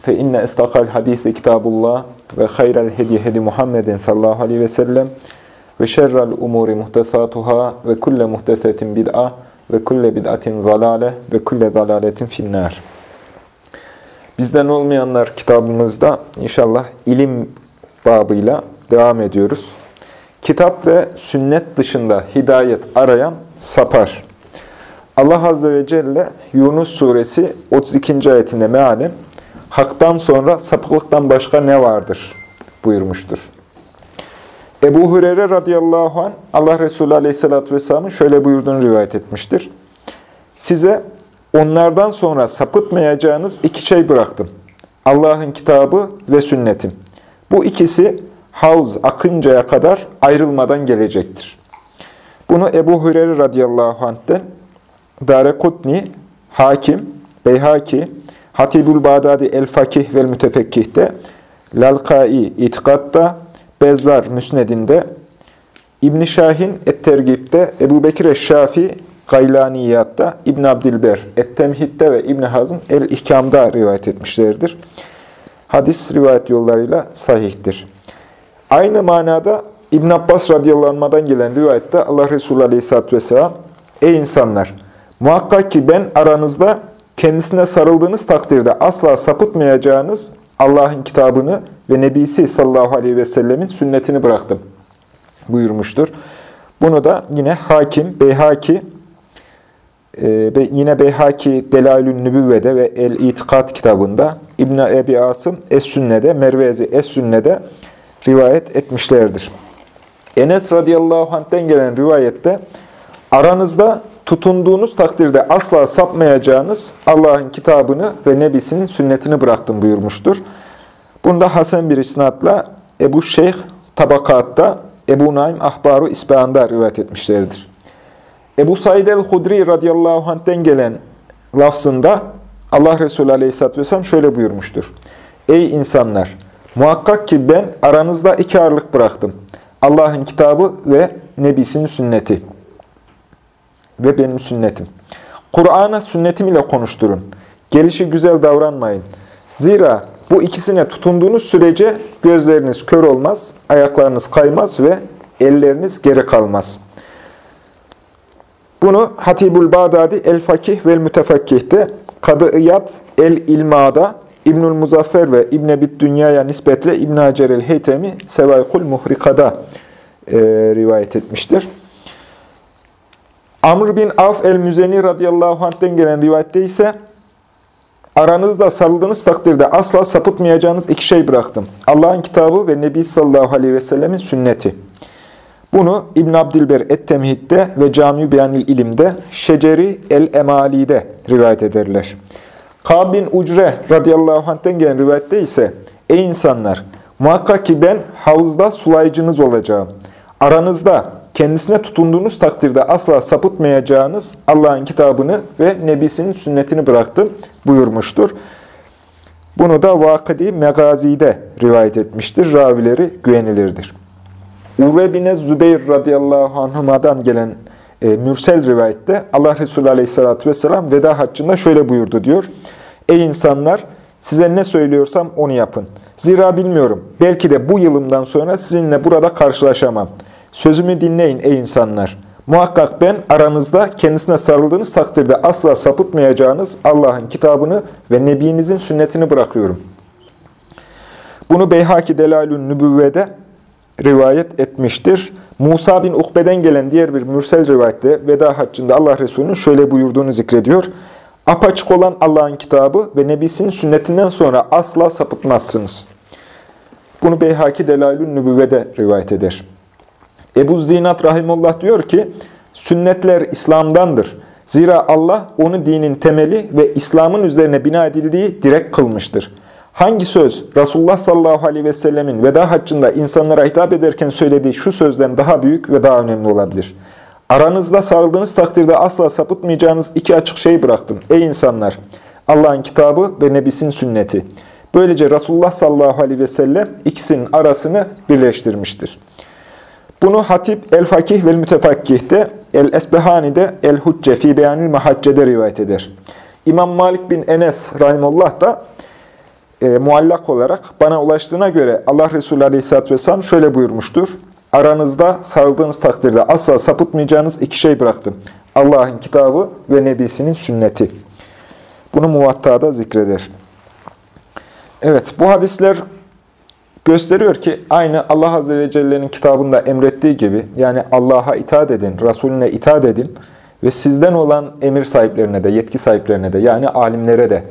Fe inne istakal hadisi kitabullah ve hayral hedi hedi Muhammedin sallallahu aleyhi ve sellem ve şerrel umuri muhtesatuhâ ve kulle muhtesetin bid'a ve kulle bid'atin zalale ve kulle zalaletin finnâr. Bizden olmayanlar kitabımızda inşallah ilim babıyla devam ediyoruz. Kitap ve sünnet dışında hidayet arayan sapar. Allah Azze ve Celle Yunus suresi 32. ayetinde mealen haktan sonra sapıklıktan başka ne vardır buyurmuştur. Ebu Hureyre radıyallahu anh Allah Resulü aleyhissalatü vesselamın şöyle buyurduğunu rivayet etmiştir. Size onlardan sonra sapıtmayacağınız iki şey bıraktım. Allah'ın kitabı ve sünnetim. Bu ikisi havz akıncaya kadar ayrılmadan gelecektir. Bunu Ebu Hureyre radıyallahu anh'ten Darekutni, Hakim, Beyhaki, Hatibül Bağdadi El-Fakih vel Mütefekkih'te, Lalkai İtikad'da, Bezzar Müsned'inde, İbn Şahin Et-Tergib'de, Ebu Bekir Eşşafi Gaylaniyat'ta, İbn Abdilber Et-Temhid'de ve İbn Hazm El-İhkam'da rivayet etmişlerdir. Hadis rivayet yollarıyla sahihtir. Aynı manada İbn Abbas radıyallahu gelen rivayette Allah Resulü aleyhisselatü vesselam, Ey insanlar! Muhakkak ki ben aranızda kendisine sarıldığınız takdirde asla sapıtmayacağınız Allah'ın kitabını ve Nebisi sallallahu aleyhi ve sellemin sünnetini bıraktım buyurmuştur. Bunu da yine Hakim, Beyhaki, e, yine Beyhaki Delailün Nübüvve'de ve El-İtikad kitabında, İbn Ebi Asım Es-Sünne'de, Mervezi Es-Sünne'de rivayet etmişlerdir. Enes radıyallahu anh'ten gelen rivayette aranızda tutunduğunuz takdirde asla sapmayacağınız Allah'ın kitabını ve Nebisinin sünnetini bıraktım buyurmuştur. Bunda Hasan bir isnatla Ebu Şeyh Tabakat'ta Ebu Naim Ahbaru İspahan'da rivayet etmişlerdir. Ebu Said el-Hudri radıyallahu anh'ten gelen lafzında Allah Resulü aleyhisselatü vesselam şöyle buyurmuştur. Ey insanlar! Muhakkak ki ben aranızda iki ağırlık bıraktım. Allah'ın kitabı ve Nebisinin sünneti ve benim sünnetim. Kur'an'a sünnetim ile konuşturun. Gelişi güzel davranmayın. Zira bu ikisine tutunduğunuz sürece gözleriniz kör olmaz, ayaklarınız kaymaz ve elleriniz geri kalmaz. Bunu Hatibul Bağdadi El-Fakih vel Mütefakkih'te, Kadı İyad El-İlma'da, İbnül Muzaffer ve İbn Ebit Dünya'ya nispetle İbn Hacer el-Heytemi Sevaykul Muhrika'da e, rivayet etmiştir. Amr bin Af el-Müzeni radıyallahu anh'ten gelen rivayette ise aranızda sarıldığınız takdirde asla sapıtmayacağınız iki şey bıraktım. Allah'ın kitabı ve Nebi sallallahu aleyhi ve sellemin sünneti. Bunu İbn Abdilber et-Temhid'de ve Cami Beyanil İlim'de, Şeceri el-Emali'de rivayet ederler. Kab bin Ucre radıyallahu anh'ten gelen rivayette ise Ey insanlar! Muhakkak ki ben havuzda sulayıcınız olacağım. Aranızda kendisine tutunduğunuz takdirde asla sapıtmayacağınız Allah'ın kitabını ve Nebisinin sünnetini bıraktım buyurmuştur. Bunu da Vakıdi Megazi'de rivayet etmiştir. Ravileri güvenilirdir. Uve bin Zübeyir radıyallahu anhuma'dan gelen e, mürsel rivayette Allah Resulü aleyhissalatü vesselam veda haccında şöyle buyurdu diyor. Ey insanlar! Size ne söylüyorsam onu yapın. Zira bilmiyorum. Belki de bu yılımdan sonra sizinle burada karşılaşamam. Sözümü dinleyin ey insanlar. Muhakkak ben aranızda kendisine sarıldığınız takdirde asla sapıtmayacağınız Allah'ın kitabını ve Nebinizin sünnetini bırakıyorum. Bunu Beyhaki Delalün Nübüvve'de rivayet etmiştir. Musa bin Ukbe'den gelen diğer bir mürsel rivayette veda haccında Allah Resulü'nün şöyle buyurduğunu zikrediyor. Apaçık olan Allah'ın kitabı ve Nebisinin sünnetinden sonra asla sapıtmazsınız. Bunu Beyhaki Delalün Nübüvve'de rivayet eder. Ebu Zinat Rahimullah diyor ki, sünnetler İslam'dandır. Zira Allah onu dinin temeli ve İslam'ın üzerine bina edildiği direk kılmıştır. Hangi söz Resulullah sallallahu aleyhi ve sellemin veda haccında insanlara hitap ederken söylediği şu sözden daha büyük ve daha önemli olabilir? Aranızda sarıldığınız takdirde asla sapıtmayacağınız iki açık şey bıraktım. Ey insanlar! Allah'ın kitabı ve Nebis'in sünneti. Böylece Resulullah sallallahu aleyhi ve sellem ikisinin arasını birleştirmiştir. Bunu Hatip el-Fakih ve Mütefakkih'te, El-Esbehani'de El-Hucce fi beyanil mahacce'de rivayet eder. İmam Malik bin Enes rahimullah da e, muallak olarak bana ulaştığına göre Allah Resulü Aleyhisselatü Vesselam şöyle buyurmuştur. Aranızda sarıldığınız takdirde asla sapıtmayacağınız iki şey bıraktım. Allah'ın kitabı ve Nebisinin sünneti. Bunu muvattada zikreder. Evet, bu hadisler gösteriyor ki aynı Allah Azze ve Celle'nin kitabında emrettiği gibi yani Allah'a itaat edin, Resulüne itaat edin ve sizden olan emir sahiplerine de, yetki sahiplerine de yani alimlere de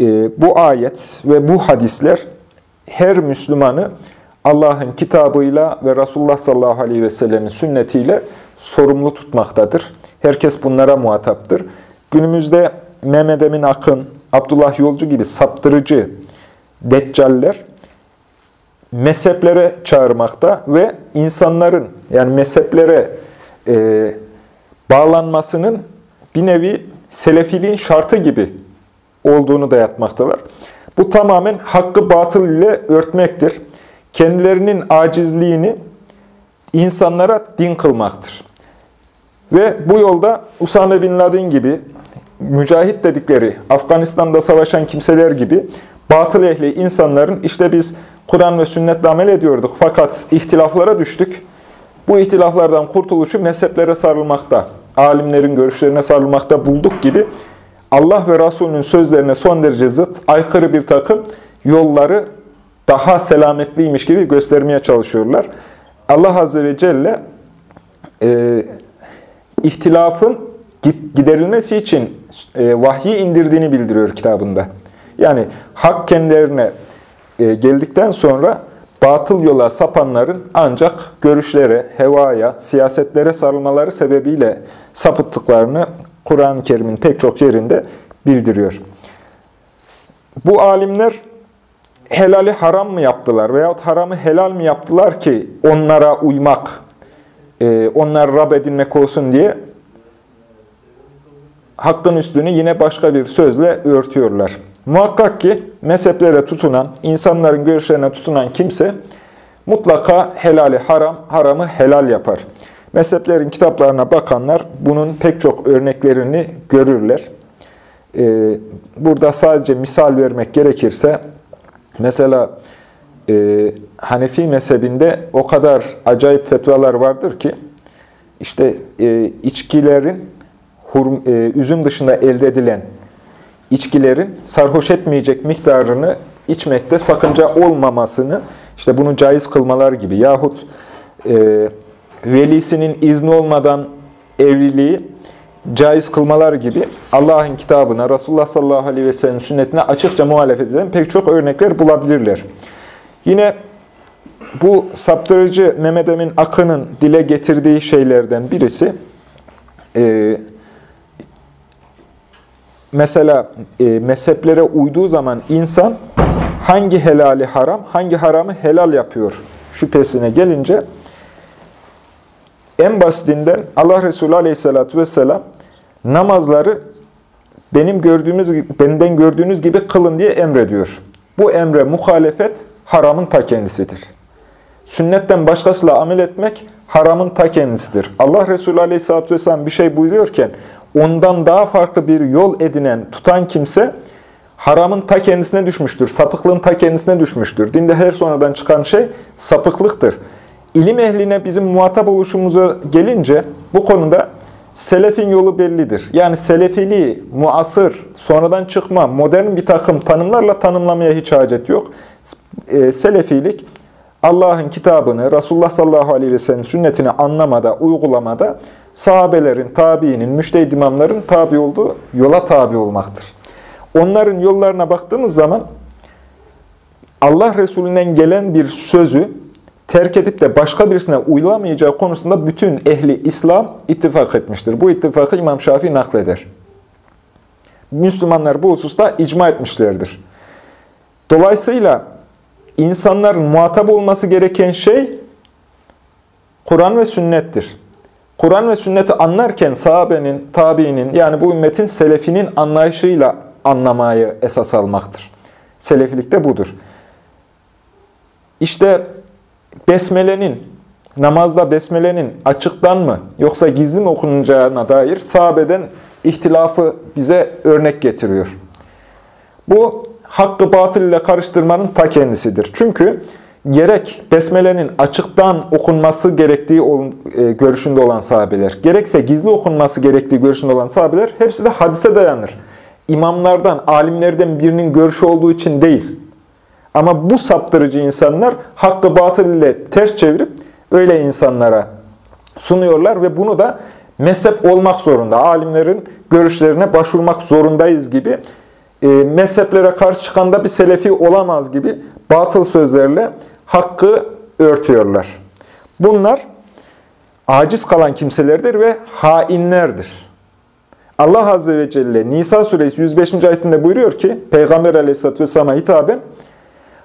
e, bu ayet ve bu hadisler her Müslümanı Allah'ın kitabıyla ve Resulullah sallallahu aleyhi ve sellemin sünnetiyle sorumlu tutmaktadır. Herkes bunlara muhataptır. Günümüzde Mehmet Emin Akın, Abdullah Yolcu gibi saptırıcı deccaller mezheplere çağırmakta ve insanların yani mezheplere e, bağlanmasının bir nevi selefiliğin şartı gibi olduğunu dayatmaktalar. Bu tamamen hakkı batıl ile örtmektir. Kendilerinin acizliğini insanlara din kılmaktır. Ve bu yolda Usame Bin Laden gibi, mücahit dedikleri Afganistan'da savaşan kimseler gibi batıl ehli insanların işte biz Kur'an ve sünnetle amel ediyorduk fakat ihtilaflara düştük. Bu ihtilaflardan kurtuluşu mezheplere sarılmakta, alimlerin görüşlerine sarılmakta bulduk gibi Allah ve Resulünün sözlerine son derece zıt, aykırı bir takım yolları daha selametliymiş gibi göstermeye çalışıyorlar. Allah Azze ve Celle e, ihtilafın giderilmesi için e, vahyi indirdiğini bildiriyor kitabında. Yani hak kendilerine geldikten sonra batıl yola sapanların ancak görüşlere, hevaya, siyasetlere sarılmaları sebebiyle sapıttıklarını Kur'an-ı Kerim'in pek çok yerinde bildiriyor. Bu alimler helali haram mı yaptılar veyahut haramı helal mi yaptılar ki onlara uymak, e, onlar Rab edinmek olsun diye hakkın üstünü yine başka bir sözle örtüyorlar. Muhakkak ki mezheplere tutunan, insanların görüşlerine tutunan kimse mutlaka helali haram, haramı helal yapar. Mezheplerin kitaplarına bakanlar bunun pek çok örneklerini görürler. Ee, burada sadece misal vermek gerekirse, mesela e, Hanefi mezhebinde o kadar acayip fetvalar vardır ki, işte e, içkilerin e, üzüm dışında elde edilen içkilerin sarhoş etmeyecek miktarını içmekte sakınca olmamasını, işte bunu caiz kılmalar gibi yahut e, velisinin izni olmadan evliliği caiz kılmalar gibi Allah'ın kitabına, Resulullah sallallahu aleyhi ve sellem sünnetine açıkça muhalefet eden pek çok örnekler bulabilirler. Yine bu saptırıcı Mehmet Emin Akın'ın dile getirdiği şeylerden birisi, e, mesela e, mezheplere uyduğu zaman insan hangi helali haram, hangi haramı helal yapıyor şüphesine gelince en basitinden Allah Resulü Aleyhisselatü Vesselam namazları benim gördüğünüz, benden gördüğünüz gibi kılın diye emrediyor. Bu emre muhalefet haramın ta kendisidir. Sünnetten başkasıyla amel etmek haramın ta kendisidir. Allah Resulü Aleyhisselatü Vesselam bir şey buyuruyorken ondan daha farklı bir yol edinen, tutan kimse haramın ta kendisine düşmüştür. Sapıklığın ta kendisine düşmüştür. Dinde her sonradan çıkan şey sapıklıktır. İlim ehline bizim muhatap oluşumuza gelince bu konuda selefin yolu bellidir. Yani selefiliği, muasır, sonradan çıkma, modern bir takım tanımlarla tanımlamaya hiç hacet yok. E, selefilik, Allah'ın kitabını, Resulullah sallallahu aleyhi ve sellem sünnetini anlamada, uygulamada sahabelerin, tabiinin, müştehid imamların tabi olduğu yola tabi olmaktır. Onların yollarına baktığımız zaman Allah Resulü'nden gelen bir sözü terk edip de başka birisine uylamayacağı konusunda bütün ehli İslam ittifak etmiştir. Bu ittifakı İmam Şafii nakleder. Müslümanlar bu hususta icma etmişlerdir. Dolayısıyla insanların muhatap olması gereken şey Kur'an ve sünnettir. Kur'an ve sünneti anlarken sahabenin, tabiinin yani bu ümmetin selefinin anlayışıyla anlamayı esas almaktır. Selefilik de budur. İşte besmelenin, namazda besmelenin açıktan mı yoksa gizli mi okunacağına dair sahabeden ihtilafı bize örnek getiriyor. Bu hakkı batıl ile karıştırmanın ta kendisidir. Çünkü gerek besmelenin açıktan okunması gerektiği e, görüşünde olan sahabeler, gerekse gizli okunması gerektiği görüşünde olan sahabeler hepsi de hadise dayanır. İmamlardan, alimlerden birinin görüşü olduğu için değil. Ama bu saptırıcı insanlar hakkı batıl ile ters çevirip öyle insanlara sunuyorlar ve bunu da mezhep olmak zorunda. Alimlerin görüşlerine başvurmak zorundayız gibi e, mezheplere karşı çıkan da bir selefi olamaz gibi batıl sözlerle hakkı örtüyorlar. Bunlar aciz kalan kimselerdir ve hainlerdir. Allah Azze ve Celle Nisa suresi 105. ayetinde buyuruyor ki Peygamber aleyhisselatü vesselam'a hitaben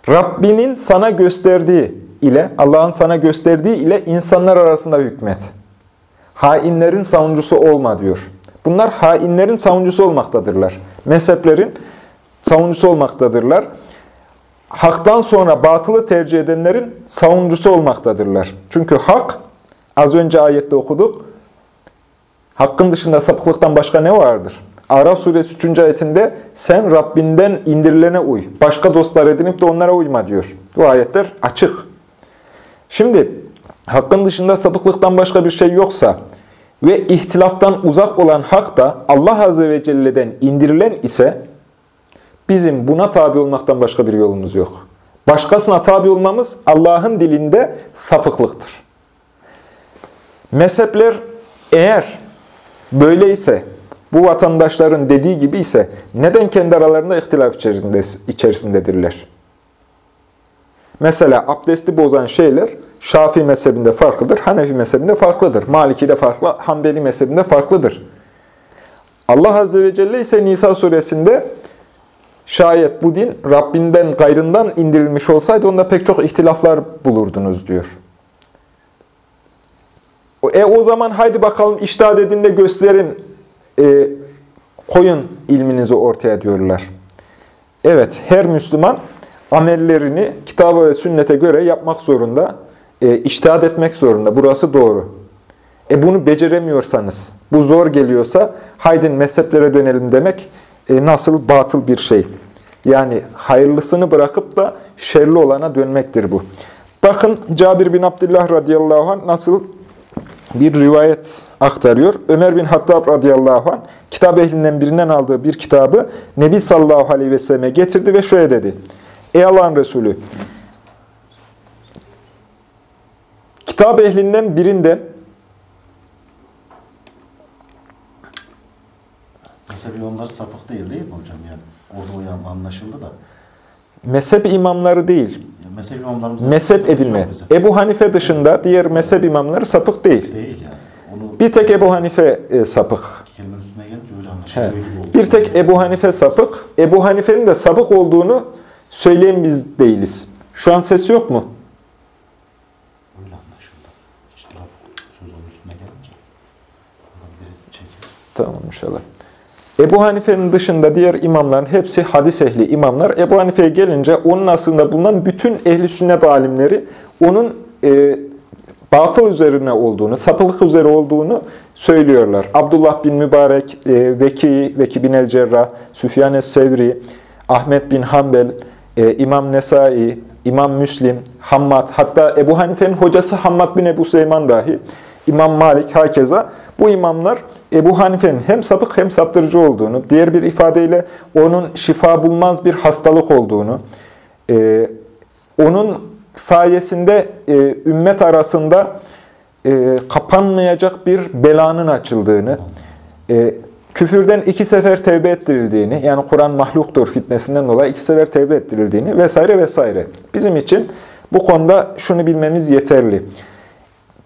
Rabbinin sana gösterdiği ile Allah'ın sana gösterdiği ile insanlar arasında hükmet. Hainlerin savunucusu olma diyor. Bunlar hainlerin savunucusu olmaktadırlar. Mezheplerin savunucusu olmaktadırlar. Haktan sonra batılı tercih edenlerin savunucusu olmaktadırlar. Çünkü hak, az önce ayette okuduk, hakkın dışında sapıklıktan başka ne vardır? Araf suresi 3. ayetinde sen Rabbinden indirilene uy. Başka dostlar edinip de onlara uyma diyor. Bu ayetler açık. Şimdi hakkın dışında sapıklıktan başka bir şey yoksa ve ihtilaftan uzak olan hak da Allah Azze ve Celle'den indirilen ise bizim buna tabi olmaktan başka bir yolumuz yok. Başkasına tabi olmamız Allah'ın dilinde sapıklıktır. Mezhepler eğer böyleyse, bu vatandaşların dediği gibi ise neden kendi aralarında ihtilaf içerisinde, içerisindedirler? Mesela abdesti bozan şeyler Şafii mezhebinde farklıdır, Hanefi mezhebinde farklıdır. Maliki'de farklı, Hanbeli mezhebinde farklıdır. Allah Azze ve Celle ise Nisa suresinde şayet bu din Rabbinden gayrından indirilmiş olsaydı onda pek çok ihtilaflar bulurdunuz diyor. E o zaman haydi bakalım iştahat edin de gösterin, e, koyun ilminizi ortaya diyorlar. Evet, her Müslüman amellerini kitaba ve sünnete göre yapmak zorunda e, iştihad etmek zorunda. Burası doğru. E bunu beceremiyorsanız, bu zor geliyorsa haydin mezheplere dönelim demek e, nasıl batıl bir şey. Yani hayırlısını bırakıp da şerli olana dönmektir bu. Bakın Cabir bin Abdullah radıyallahu anh nasıl bir rivayet aktarıyor. Ömer bin Hattab radıyallahu anh kitap ehlinden birinden aldığı bir kitabı Nebi sallallahu aleyhi ve selleme getirdi ve şöyle dedi. Ey Allah'ın Resulü Kitap ehlinden birinde Mezhep imamları sapık değil değil mi hocam? Yani orada uyan anlaşıldı da. Mezhep imamları değil. Yani mezhep imamlarımız mezhep edilme. Ebu Hanife dışında diğer mezhep imamları sapık değil. Değil yani. Onu Bir tek Ebu Hanife e, sapık. kelimenin üstüne gelince öyle anlaşılıyor. Bir tek Ebu Hanife sapık. Ebu Hanife'nin de sapık olduğunu söyleyen biz değiliz. Şu an ses yok mu? Öyle anlaşıldı. Hiç laf söz onun üstüne gelince. Tamam inşallah. Ebu Hanife'nin dışında diğer imamların hepsi hadis ehli imamlar. Ebu Hanife'ye gelince onun aslında bulunan bütün ehli sünnet alimleri onun e, batıl üzerine olduğunu, sapılık üzere olduğunu söylüyorlar. Abdullah bin Mübarek, e, Veki, Veki bin el-Cerrah, Süfyan es-Sevri, Ahmet bin Hanbel, e, İmam Nesai, İmam Müslim, Hammad, hatta Ebu Hanife'nin hocası Hammad bin Ebu Süleyman dahi, İmam Malik, hakeza bu imamlar Ebu Hanife'nin hem sapık hem saptırıcı olduğunu, diğer bir ifadeyle onun şifa bulmaz bir hastalık olduğunu, e, onun sayesinde e, ümmet arasında e, kapanmayacak bir belanın açıldığını, e, küfürden iki sefer tevbe ettirildiğini, yani Kur'an mahluktur fitnesinden dolayı iki sefer tevbe ettirildiğini vesaire vesaire. Bizim için bu konuda şunu bilmemiz yeterli.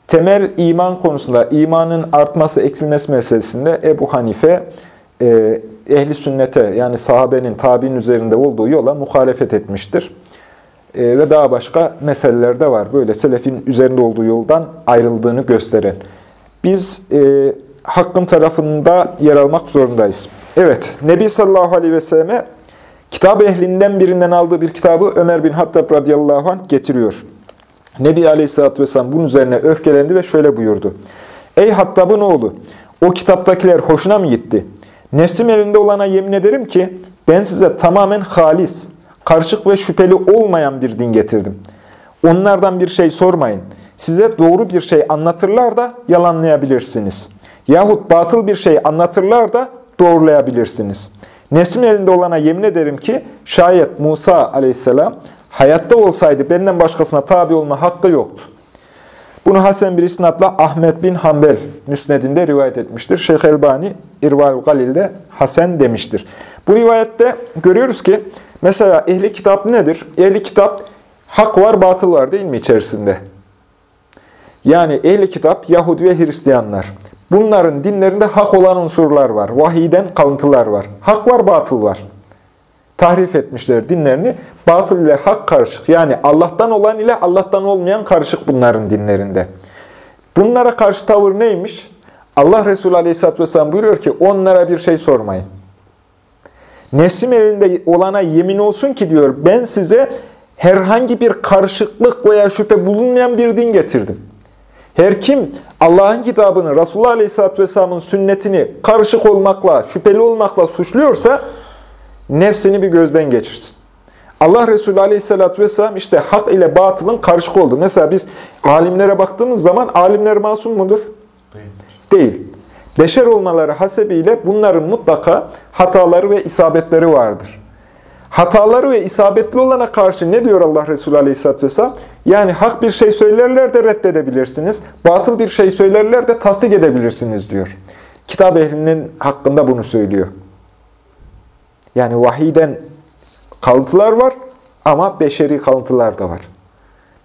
Temel iman konusunda imanın artması, eksilmesi meselesinde Ebu Hanife e, ehli sünnete yani sahabenin, tabi'in üzerinde olduğu yola muhalefet etmiştir. E, ve daha başka meseleler de var. Böyle selefin üzerinde olduğu yoldan ayrıldığını gösteren. Biz e, hakkın tarafında yer almak zorundayız. Evet, Nebi sallallahu aleyhi ve selleme kitap ehlinden birinden aldığı bir kitabı Ömer bin Hattab radıyallahu anh getiriyor. Nebi aleyhissalatü vesselam bunun üzerine öfkelendi ve şöyle buyurdu. Ey Hattab'ın oğlu, o kitaptakiler hoşuna mı gitti? Nefsim elinde olana yemin ederim ki ben size tamamen halis, karışık ve şüpheli olmayan bir din getirdim. Onlardan bir şey sormayın. Size doğru bir şey anlatırlar da yalanlayabilirsiniz. Yahut batıl bir şey anlatırlar da doğrulayabilirsiniz. Nefsim elinde olana yemin ederim ki şayet Musa aleyhisselam hayatta olsaydı benden başkasına tabi olma hakkı yoktu. Bunu Hasan bir isnatla Ahmet bin Hanbel müsnedinde rivayet etmiştir. Şeyh Elbani İrval Galil'de Hasan demiştir. Bu rivayette görüyoruz ki mesela ehli kitap nedir? Ehli kitap hak var, batıl var değil mi içerisinde? Yani ehli kitap Yahudi ve Hristiyanlar. Bunların dinlerinde hak olan unsurlar var. Vahiyden kalıntılar var. Hak var, batıl var. Tahrif etmişler dinlerini. Batıl ile hak karışık. Yani Allah'tan olan ile Allah'tan olmayan karışık bunların dinlerinde. Bunlara karşı tavır neymiş? Allah Resulü Aleyhisselatü Vesselam buyuruyor ki onlara bir şey sormayın. Nefsim elinde olana yemin olsun ki diyor ben size herhangi bir karışıklık veya şüphe bulunmayan bir din getirdim. Her kim Allah'ın kitabını, Resulullah Aleyhisselatü Vesselam'ın sünnetini karışık olmakla, şüpheli olmakla suçluyorsa nefsini bir gözden geçirsin. Allah Resulü Aleyhisselatü Vesselam işte hak ile batılın karışık oldu. Mesela biz alimlere baktığımız zaman alimler masum mudur? Değil. Değil. Beşer olmaları hasebiyle bunların mutlaka hataları ve isabetleri vardır. Hataları ve isabetli olana karşı ne diyor Allah Resulü Aleyhisselatü Vesselam? Yani hak bir şey söylerler de reddedebilirsiniz. Batıl bir şey söylerler de tasdik edebilirsiniz diyor. Kitap ehlinin hakkında bunu söylüyor. Yani vahiyden kalıntılar var ama beşeri kalıntılar da var.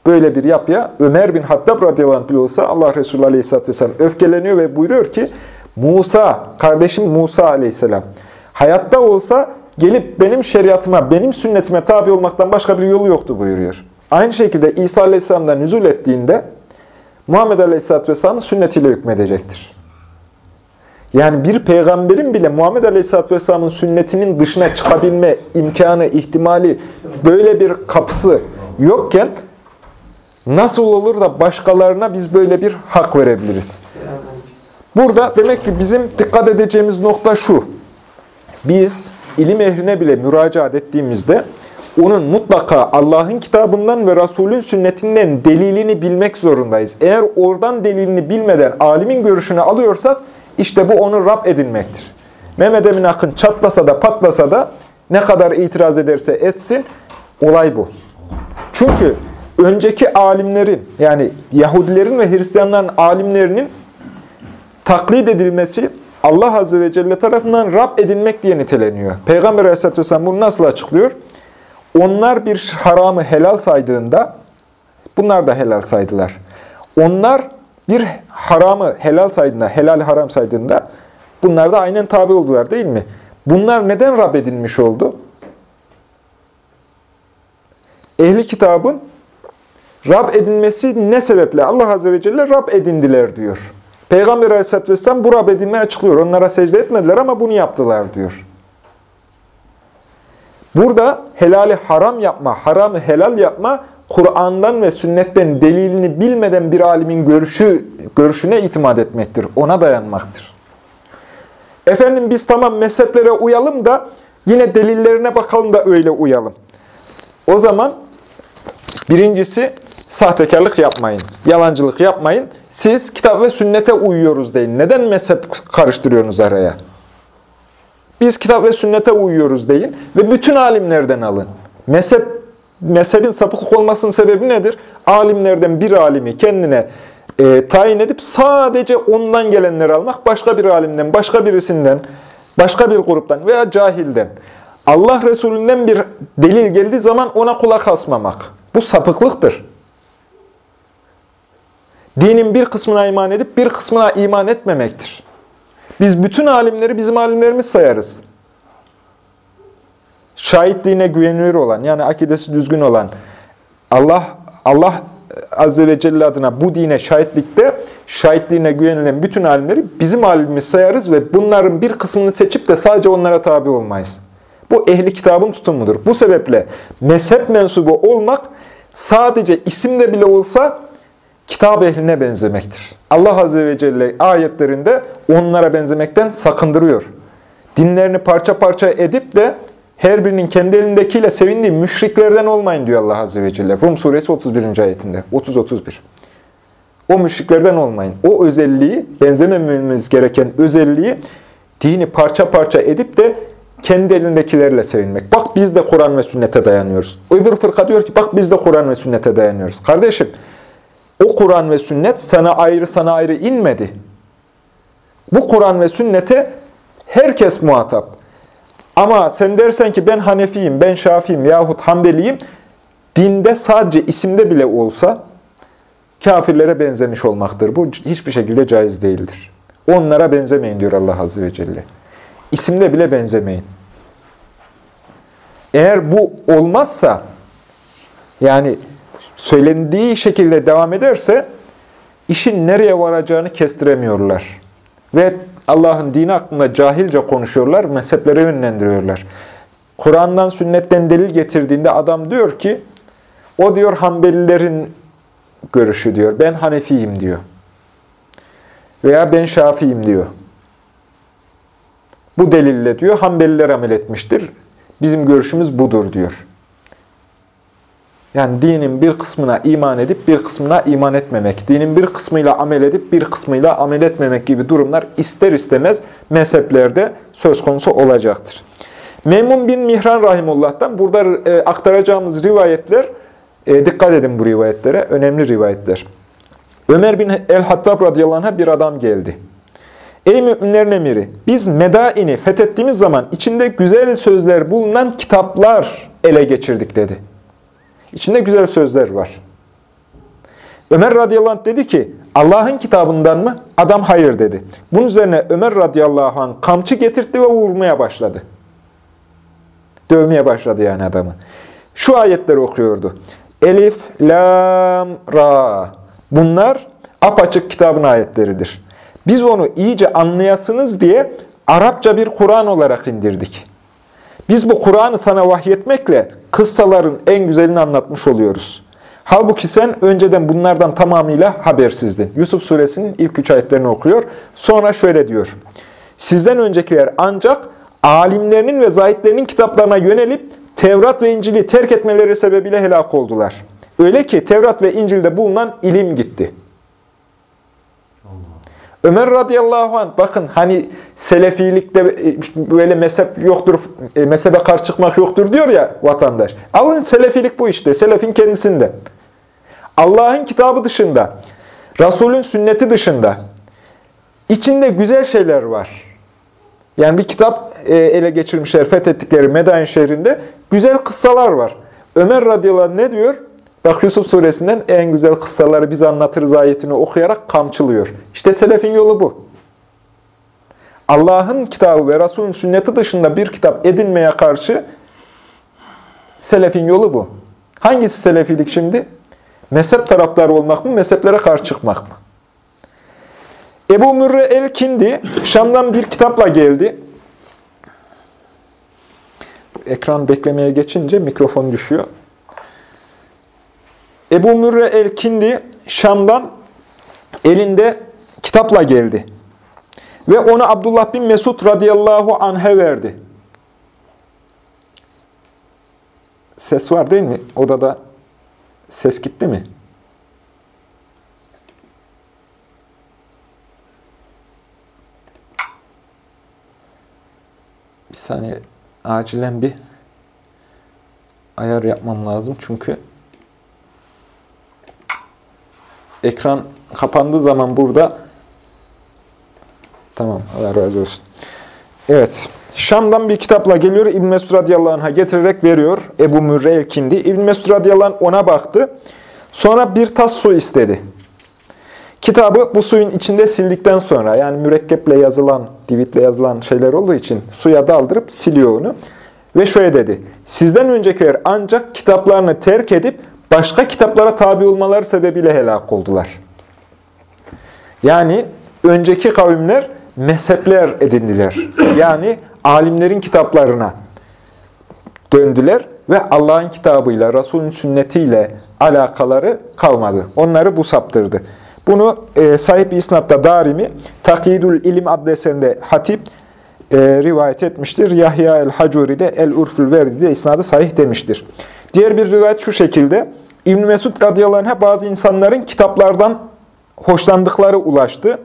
Böyle bir yapıya Ömer bin Hattab radıyallahu anh olsa Allah Resulü aleyhisselatü vesselam öfkeleniyor ve buyuruyor ki Musa, kardeşim Musa aleyhisselam hayatta olsa gelip benim şeriatıma, benim sünnetime tabi olmaktan başka bir yolu yoktu buyuruyor. Aynı şekilde İsa aleyhisselamdan nüzul ettiğinde Muhammed aleyhisselatü vesselamın sünnetiyle hükmedecektir. Yani bir peygamberin bile Muhammed Aleyhisselatü Vesselam'ın sünnetinin dışına çıkabilme imkanı, ihtimali, böyle bir kapısı yokken nasıl olur da başkalarına biz böyle bir hak verebiliriz? Burada demek ki bizim dikkat edeceğimiz nokta şu. Biz ilim ehline bile müracaat ettiğimizde onun mutlaka Allah'ın kitabından ve Resulün sünnetinden delilini bilmek zorundayız. Eğer oradan delilini bilmeden alimin görüşünü alıyorsak işte bu onu Rab edinmektir. Mehmet Emin Akın çatlasa da patlasa da ne kadar itiraz ederse etsin olay bu. Çünkü önceki alimlerin yani Yahudilerin ve Hristiyanların alimlerinin taklit edilmesi Allah Azze ve Celle tarafından Rab edinmek diye niteleniyor. Peygamber Aleyhisselatü Vesselam bunu nasıl açıklıyor? Onlar bir haramı helal saydığında bunlar da helal saydılar. Onlar bir haramı helal saydığında, helal haram saydığında bunlar da aynen tabi oldular değil mi? Bunlar neden Rab edinmiş oldu? Ehli kitabın Rab edinmesi ne sebeple? Allah Azze ve Celle Rab edindiler diyor. Peygamber Aleyhisselatü Vesselam bu Rab edinmeyi açıklıyor. Onlara secde etmediler ama bunu yaptılar diyor. Burada helali haram yapma, haramı helal yapma, Kur'an'dan ve sünnetten delilini bilmeden bir alimin görüşü, görüşüne itimat etmektir. Ona dayanmaktır. Efendim biz tamam mezheplere uyalım da yine delillerine bakalım da öyle uyalım. O zaman birincisi sahtekarlık yapmayın, yalancılık yapmayın. Siz kitap ve sünnete uyuyoruz deyin. Neden mezhep karıştırıyorsunuz araya? Biz kitap ve sünnete uyuyoruz deyin ve bütün alimlerden alın. Mezhep, mezhebin sapıklık olmasının sebebi nedir? Alimlerden bir alimi kendine e, tayin edip sadece ondan gelenleri almak, başka bir alimden, başka birisinden, başka bir gruptan veya cahilden. Allah Resulü'nden bir delil geldiği zaman ona kulak asmamak. Bu sapıklıktır. Dinin bir kısmına iman edip bir kısmına iman etmemektir. Biz bütün alimleri bizim alimlerimiz sayarız. Şahitliğine güvenilir olan, yani akidesi düzgün olan, Allah Allah Azze ve Celle adına bu dine şahitlikte şahitliğine güvenilen bütün alimleri bizim alimimiz sayarız ve bunların bir kısmını seçip de sadece onlara tabi olmayız. Bu ehli kitabın tutumudur. Bu sebeple mezhep mensubu olmak sadece isimde bile olsa kitap ehline benzemektir. Allah Azze ve Celle ayetlerinde onlara benzemekten sakındırıyor. Dinlerini parça parça edip de her birinin kendi elindekiyle sevindiği müşriklerden olmayın diyor Allah Azze ve Celle. Rum suresi 31. ayetinde. 30-31. O müşriklerden olmayın. O özelliği, benzemememiz gereken özelliği dini parça parça edip de kendi elindekilerle sevinmek. Bak biz de Kur'an ve sünnete dayanıyoruz. Öbür fırka diyor ki bak biz de Kur'an ve sünnete dayanıyoruz. Kardeşim o Kur'an ve sünnet sana ayrı sana ayrı inmedi. Bu Kur'an ve sünnete herkes muhatap. Ama sen dersen ki ben Hanefiyim, ben Şafiyim yahut Hanbeliyim, dinde sadece isimde bile olsa kafirlere benzemiş olmaktır. Bu hiçbir şekilde caiz değildir. Onlara benzemeyin diyor Allah Azze ve Celle. İsimde bile benzemeyin. Eğer bu olmazsa, yani söylendiği şekilde devam ederse, işin nereye varacağını kestiremiyorlar. Ve Allah'ın dini hakkında cahilce konuşuyorlar, mezheplere yönlendiriyorlar. Kur'an'dan, sünnetten delil getirdiğinde adam diyor ki, o diyor Hanbelilerin görüşü diyor, ben Hanefiyim diyor. Veya ben Şafiyim diyor. Bu delille diyor, Hanbeliler amel etmiştir. Bizim görüşümüz budur diyor. Yani dinin bir kısmına iman edip bir kısmına iman etmemek, dinin bir kısmıyla amel edip bir kısmıyla amel etmemek gibi durumlar ister istemez mezheplerde söz konusu olacaktır. Memun bin Mihran Rahimullah'tan burada e, aktaracağımız rivayetler, e, dikkat edin bu rivayetlere, önemli rivayetler. Ömer bin el-Hattab radıyallahu anh'a bir adam geldi. Ey müminlerin emiri, biz Medain'i fethettiğimiz zaman içinde güzel sözler bulunan kitaplar ele geçirdik dedi. İçinde güzel sözler var. Ömer radıyallahu anh dedi ki, Allah'ın kitabından mı? Adam hayır dedi. Bunun üzerine Ömer radıyallahu anh kamçı getirtti ve vurmaya başladı. Dövmeye başladı yani adamı. Şu ayetleri okuyordu. Elif, Lam, Ra. Bunlar apaçık kitabın ayetleridir. Biz onu iyice anlayasınız diye Arapça bir Kur'an olarak indirdik. Biz bu Kur'an'ı sana vahyetmekle kıssaların en güzelini anlatmış oluyoruz. Halbuki sen önceden bunlardan tamamıyla habersizdin. Yusuf suresinin ilk üç ayetlerini okuyor. Sonra şöyle diyor. Sizden öncekiler ancak alimlerinin ve zahitlerinin kitaplarına yönelip Tevrat ve İncil'i terk etmeleri sebebiyle helak oldular. Öyle ki Tevrat ve İncil'de bulunan ilim gitti. Ömer radıyallahu anh bakın hani selefilikte e, böyle mezhep yoktur, e, mezhebe karşı çıkmak yoktur diyor ya vatandaş. Alın selefilik bu işte, selefin kendisinden. Allah'ın kitabı dışında, Resulün sünneti dışında içinde güzel şeyler var. Yani bir kitap e, ele geçirmişler, fethettikleri Medain şehrinde güzel kıssalar var. Ömer radıyallahu anh ne diyor? Bak Yusuf suresinden en güzel kıssaları biz anlatırız ayetini okuyarak kamçılıyor. İşte selefin yolu bu. Allah'ın kitabı ve Resulün sünneti dışında bir kitap edinmeye karşı selefin yolu bu. Hangisi selefilik şimdi? Mezhep taraftarı olmak mı, mezheplere karşı çıkmak mı? Ebu Mürre el-Kindi Şam'dan bir kitapla geldi. Ekran beklemeye geçince mikrofon düşüyor. Ebu Mürre el-Kindi Şam'dan elinde kitapla geldi. Ve onu Abdullah bin Mesud radıyallahu anh'e verdi. Ses var değil mi? Odada ses gitti mi? Bir saniye acilen bir ayar yapmam lazım çünkü ekran kapandığı zaman burada tamam Allah razı olsun. Evet. Şam'dan bir kitapla geliyor. İbn Mesud radıyallahu anh'a getirerek veriyor. Ebu Mürre el-Kindi. İbn Mesud radıyallahu anh ona baktı. Sonra bir tas su istedi. Kitabı bu suyun içinde sildikten sonra yani mürekkeple yazılan, divitle yazılan şeyler olduğu için suya daldırıp siliyor onu. Ve şöyle dedi, sizden öncekiler ancak kitaplarını terk edip başka kitaplara tabi olmaları sebebiyle helak oldular. Yani önceki kavimler mezhepler edindiler. Yani alimlerin kitaplarına döndüler ve Allah'ın kitabıyla, Resulün sünnetiyle alakaları kalmadı. Onları bu saptırdı. Bunu e, sahip isnatta Darimi, Takidül İlim adlı eserinde Hatip e, rivayet etmiştir. Yahya el-Hacuri de El-Urfül Verdi de isnadı sahih demiştir. Diğer bir rivayet şu şekilde. İbn Mesud radıyallahu anh'a bazı insanların kitaplardan hoşlandıkları ulaştı.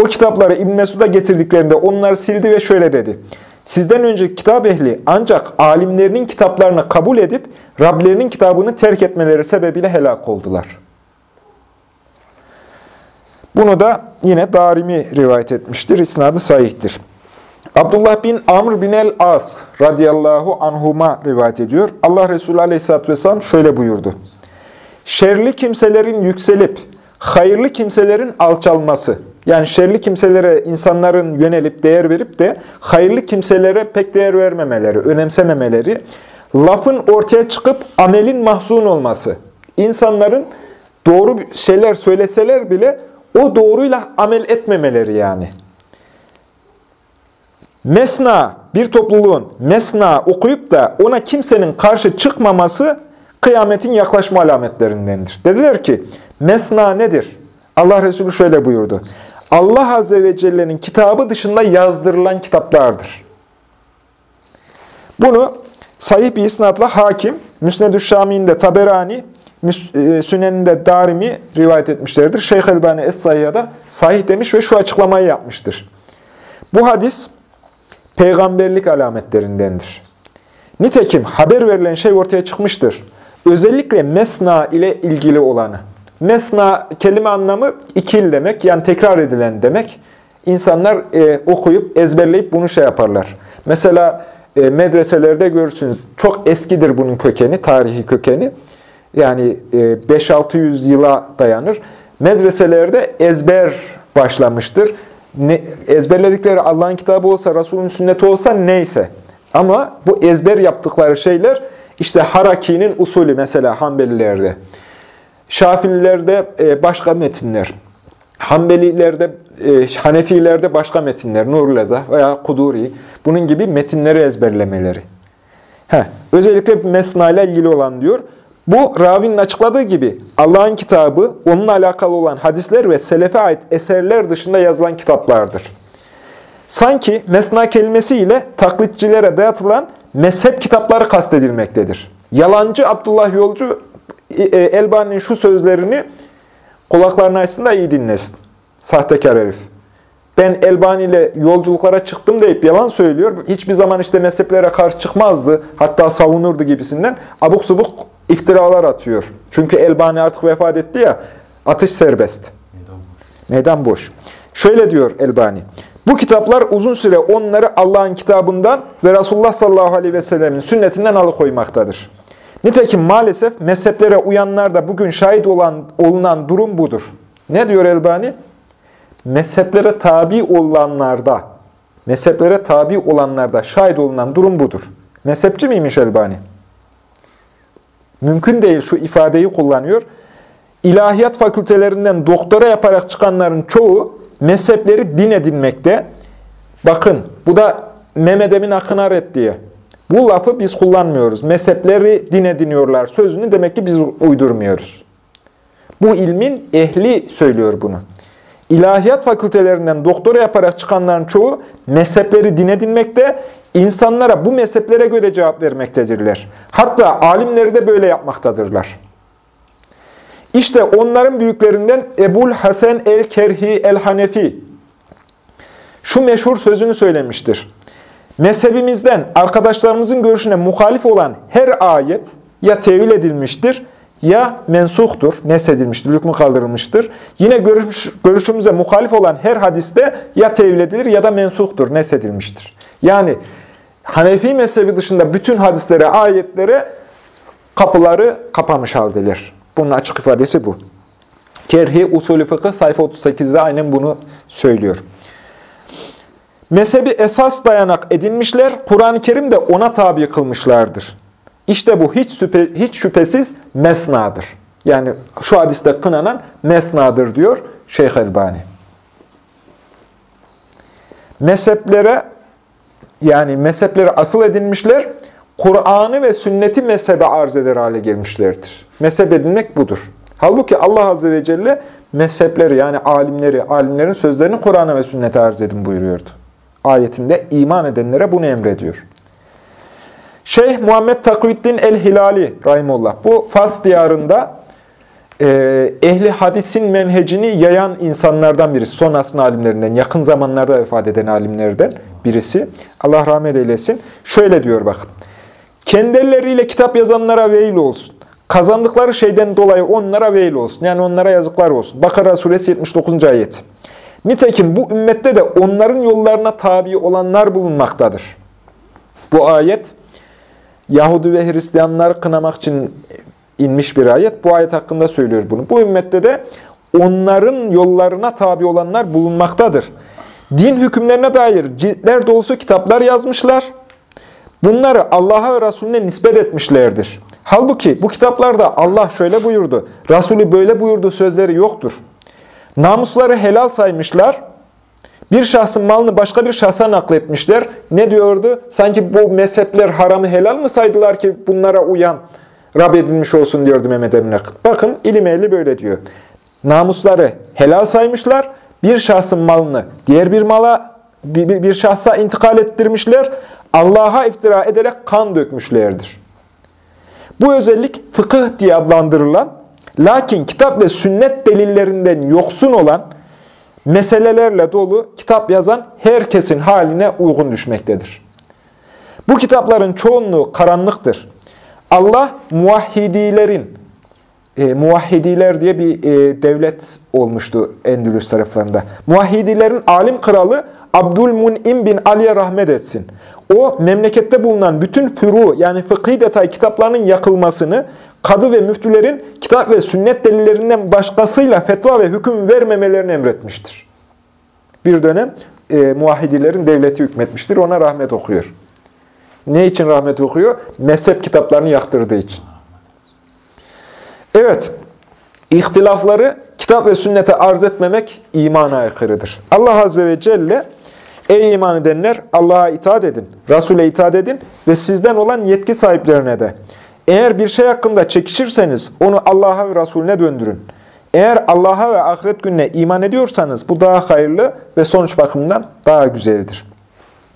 O kitapları İbn Mesud'a getirdiklerinde onları sildi ve şöyle dedi. Sizden önce kitap ehli ancak alimlerinin kitaplarını kabul edip Rablerinin kitabını terk etmeleri sebebiyle helak oldular. Bunu da yine Darimi rivayet etmiştir. İsnadı sahihtir. Abdullah bin Amr bin el-As radıyallahu anhuma rivayet ediyor. Allah Resulü aleyhisselatü vesselam şöyle buyurdu. Şerli kimselerin yükselip, hayırlı kimselerin alçalması. Yani şerli kimselere insanların yönelip değer verip de hayırlı kimselere pek değer vermemeleri, önemsememeleri. Lafın ortaya çıkıp amelin mahzun olması. İnsanların doğru şeyler söyleseler bile o doğruyla amel etmemeleri yani. Mesna, bir topluluğun mesna okuyup da ona kimsenin karşı çıkmaması kıyametin yaklaşma alametlerindendir. Dediler ki, mesna nedir? Allah Resulü şöyle buyurdu. Allah Azze ve Celle'nin kitabı dışında yazdırılan kitaplardır. Bunu sahih bir isnatla hakim, Müsned-ü Şami'inde Taberani, e, Sünen'inde Darimi rivayet etmişlerdir. Şeyh Elbani Es-Sahiyya'da sahih demiş ve şu açıklamayı yapmıştır. Bu hadis peygamberlik alametlerindendir. Nitekim haber verilen şey ortaya çıkmıştır. Özellikle mesna ile ilgili olanı. Mesna kelime anlamı ikil demek, yani tekrar edilen demek. İnsanlar e, okuyup, ezberleyip bunu şey yaparlar. Mesela e, medreselerde görürsünüz, çok eskidir bunun kökeni, tarihi kökeni. Yani e, 5-600 yıla dayanır. Medreselerde ezber başlamıştır. Ne, ezberledikleri Allah'ın kitabı olsa, Resul'ün sünneti olsa neyse. Ama bu ezber yaptıkları şeyler işte Haraki'nin usulü mesela Hanbelilerde. Şafililerde e, başka metinler. Hanbelilerde, e, Hanefilerde başka metinler. Nurleza veya Kuduri. Bunun gibi metinleri ezberlemeleri. Heh, özellikle mesna ile ilgili olan diyor. Bu ravinin açıkladığı gibi Allah'ın kitabı, onunla alakalı olan hadisler ve selefe ait eserler dışında yazılan kitaplardır. Sanki mesna kelimesiyle taklitçilere dayatılan mezhep kitapları kastedilmektedir. Yalancı Abdullah Yolcu e, Elbani'nin şu sözlerini kulaklarına açsın da iyi dinlesin. Sahtekar herif. Ben Elbani ile yolculuklara çıktım deyip yalan söylüyor. Hiçbir zaman işte mezheplere karşı çıkmazdı. Hatta savunurdu gibisinden. Abuk subuk iftiralar atıyor. Çünkü Elbani artık vefat etti ya. Atış serbest. Neden boş? Şöyle diyor Elbani. Bu kitaplar uzun süre onları Allah'ın kitabından ve Resulullah sallallahu aleyhi ve sellemin sünnetinden alıkoymaktadır. Nitekim maalesef mezheplere uyanlar da bugün şahit olan olunan durum budur. Ne diyor Elbani? Mezheplere tabi olanlarda, mezheplere tabi olanlarda şahit olunan durum budur. Mezhepçi miymiş Elbani? Mümkün değil şu ifadeyi kullanıyor. İlahiyat fakültelerinden doktora yaparak çıkanların çoğu mezhepleri din edinmekte. Bakın bu da Mehmet Emin Akınar ettiği. Bu lafı biz kullanmıyoruz. Mezhepleri din ediniyorlar sözünü demek ki biz uydurmuyoruz. Bu ilmin ehli söylüyor bunu. İlahiyat fakültelerinden doktora yaparak çıkanların çoğu mezhepleri din edinmekte, insanlara bu mezheplere göre cevap vermektedirler. Hatta alimleri de böyle yapmaktadırlar. İşte onların büyüklerinden Ebul Hasan el-Kerhi el-Hanefi şu meşhur sözünü söylemiştir. Mezhebimizden arkadaşlarımızın görüşüne muhalif olan her ayet ya tevil edilmiştir ya mensuhtur, nesedilmiştir, hükmü kaldırılmıştır. Yine görüş, görüşümüze muhalif olan her hadiste ya tevil edilir ya da mensuhtur, nesedilmiştir. Yani Hanefi mezhebi dışında bütün hadislere, ayetlere kapıları kapamış haldeler. Bunun açık ifadesi bu. Kerhi Usulü Fıkıh sayfa 38'de aynen bunu söylüyor. Mezhebi esas dayanak edinmişler, Kur'an-ı Kerim de ona tabi kılmışlardır. İşte bu hiç, şüphe, hiç şüphesiz mesnadır. Yani şu hadiste kınanan mesnadır diyor Şeyh Elbani. Mezheplere yani mezhepleri asıl edinmişler, Kur'an'ı ve sünneti mezhebe arz eder hale gelmişlerdir. Mezhep edinmek budur. Halbuki Allah Azze ve Celle mezhepleri yani alimleri, alimlerin sözlerini Kur'an'a ve sünnete arz edin buyuruyordu. Ayetinde iman edenlere bunu emrediyor. Şeyh Muhammed Takviddin el-Hilali Rahimullah bu Fas diyarında e, ehli hadisin menhecini yayan insanlardan birisi. Son asrın alimlerinden, yakın zamanlarda vefat eden alimlerden birisi. Allah rahmet eylesin. Şöyle diyor bakın. Kendi elleriyle kitap yazanlara veil olsun. Kazandıkları şeyden dolayı onlara veil olsun. Yani onlara yazıklar olsun. Bakara suresi 79. ayet. Nitekim bu ümmette de onların yollarına tabi olanlar bulunmaktadır. Bu ayet Yahudi ve Hristiyanları kınamak için inmiş bir ayet. Bu ayet hakkında söylüyor bunu. Bu ümmette de onların yollarına tabi olanlar bulunmaktadır. Din hükümlerine dair ciltler dolusu kitaplar yazmışlar. Bunları Allah'a ve Resulüne nispet etmişlerdir. Halbuki bu kitaplarda Allah şöyle buyurdu, Resulü böyle buyurdu sözleri yoktur. Namusları helal saymışlar, bir şahsın malını başka bir şahsa nakletmişler. Ne diyordu? Sanki bu mezhepler haramı helal mı saydılar ki bunlara uyan Rab edilmiş olsun diyordu Mehmet Emin Akıt. Bakın ilim ehli böyle diyor. Namusları helal saymışlar, bir şahsın malını diğer bir mala, bir, bir şahsa intikal ettirmişler, Allah'a iftira ederek kan dökmüşlerdir. Bu özellik fıkıh diye adlandırılan, lakin kitap ve sünnet delillerinden yoksun olan, meselelerle dolu kitap yazan herkesin haline uygun düşmektedir. Bu kitapların çoğunluğu karanlıktır. Allah muvahhidilerin, e, muvahhidiler diye bir e, devlet olmuştu Endülüs taraflarında. Muvahhidilerin alim kralı Abdülmun'im bin Ali'ye rahmet etsin. O memlekette bulunan bütün furu yani fıkhi detay kitaplarının yakılmasını, kadı ve müftülerin kitap ve sünnet delillerinden başkasıyla fetva ve hüküm vermemelerini emretmiştir. Bir dönem e, muvahhidilerin devleti hükmetmiştir. Ona rahmet okuyor. Ne için rahmet okuyor? Mezhep kitaplarını yaktırdığı için. Evet, ihtilafları kitap ve sünnete arz etmemek imana aykırıdır. Allah Azze ve Celle, ey iman edenler Allah'a itaat edin, Resul'e itaat edin ve sizden olan yetki sahiplerine de. Eğer bir şey hakkında çekişirseniz onu Allah'a ve Resulüne döndürün. Eğer Allah'a ve ahiret gününe iman ediyorsanız bu daha hayırlı ve sonuç bakımından daha güzeldir.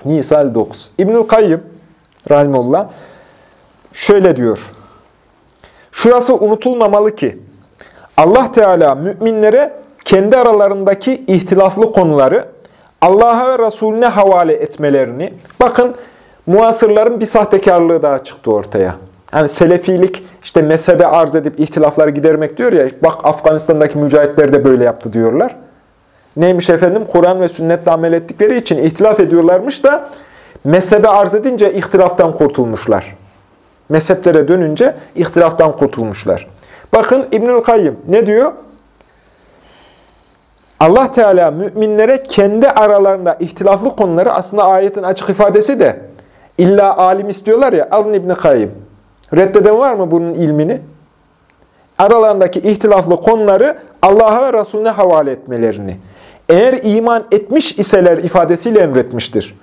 Nisa 9. İbnül Kayyım Rahimullah şöyle diyor. Şurası unutulmamalı ki Allah Teala müminlere kendi aralarındaki ihtilaflı konuları Allah'a ve Resulüne havale etmelerini, bakın muasırların bir sahtekarlığı daha çıktı ortaya. Yani selefilik işte mezhebe arz edip ihtilafları gidermek diyor ya, bak Afganistan'daki mücahitler de böyle yaptı diyorlar. Neymiş efendim? Kur'an ve sünnetle amel ettikleri için ihtilaf ediyorlarmış da mezhebe arz edince ihtilaftan kurtulmuşlar. Mezheplere dönünce ihtilaftan kurtulmuşlar. Bakın İbnül Kayyım ne diyor? Allah Teala müminlere kendi aralarında ihtilaflı konuları aslında ayetin açık ifadesi de illa alim istiyorlar ya alın İbn Kayyım. Reddeden var mı bunun ilmini? Aralarındaki ihtilaflı konuları Allah'a ve Resulüne havale etmelerini. Eğer iman etmiş iseler ifadesiyle emretmiştir.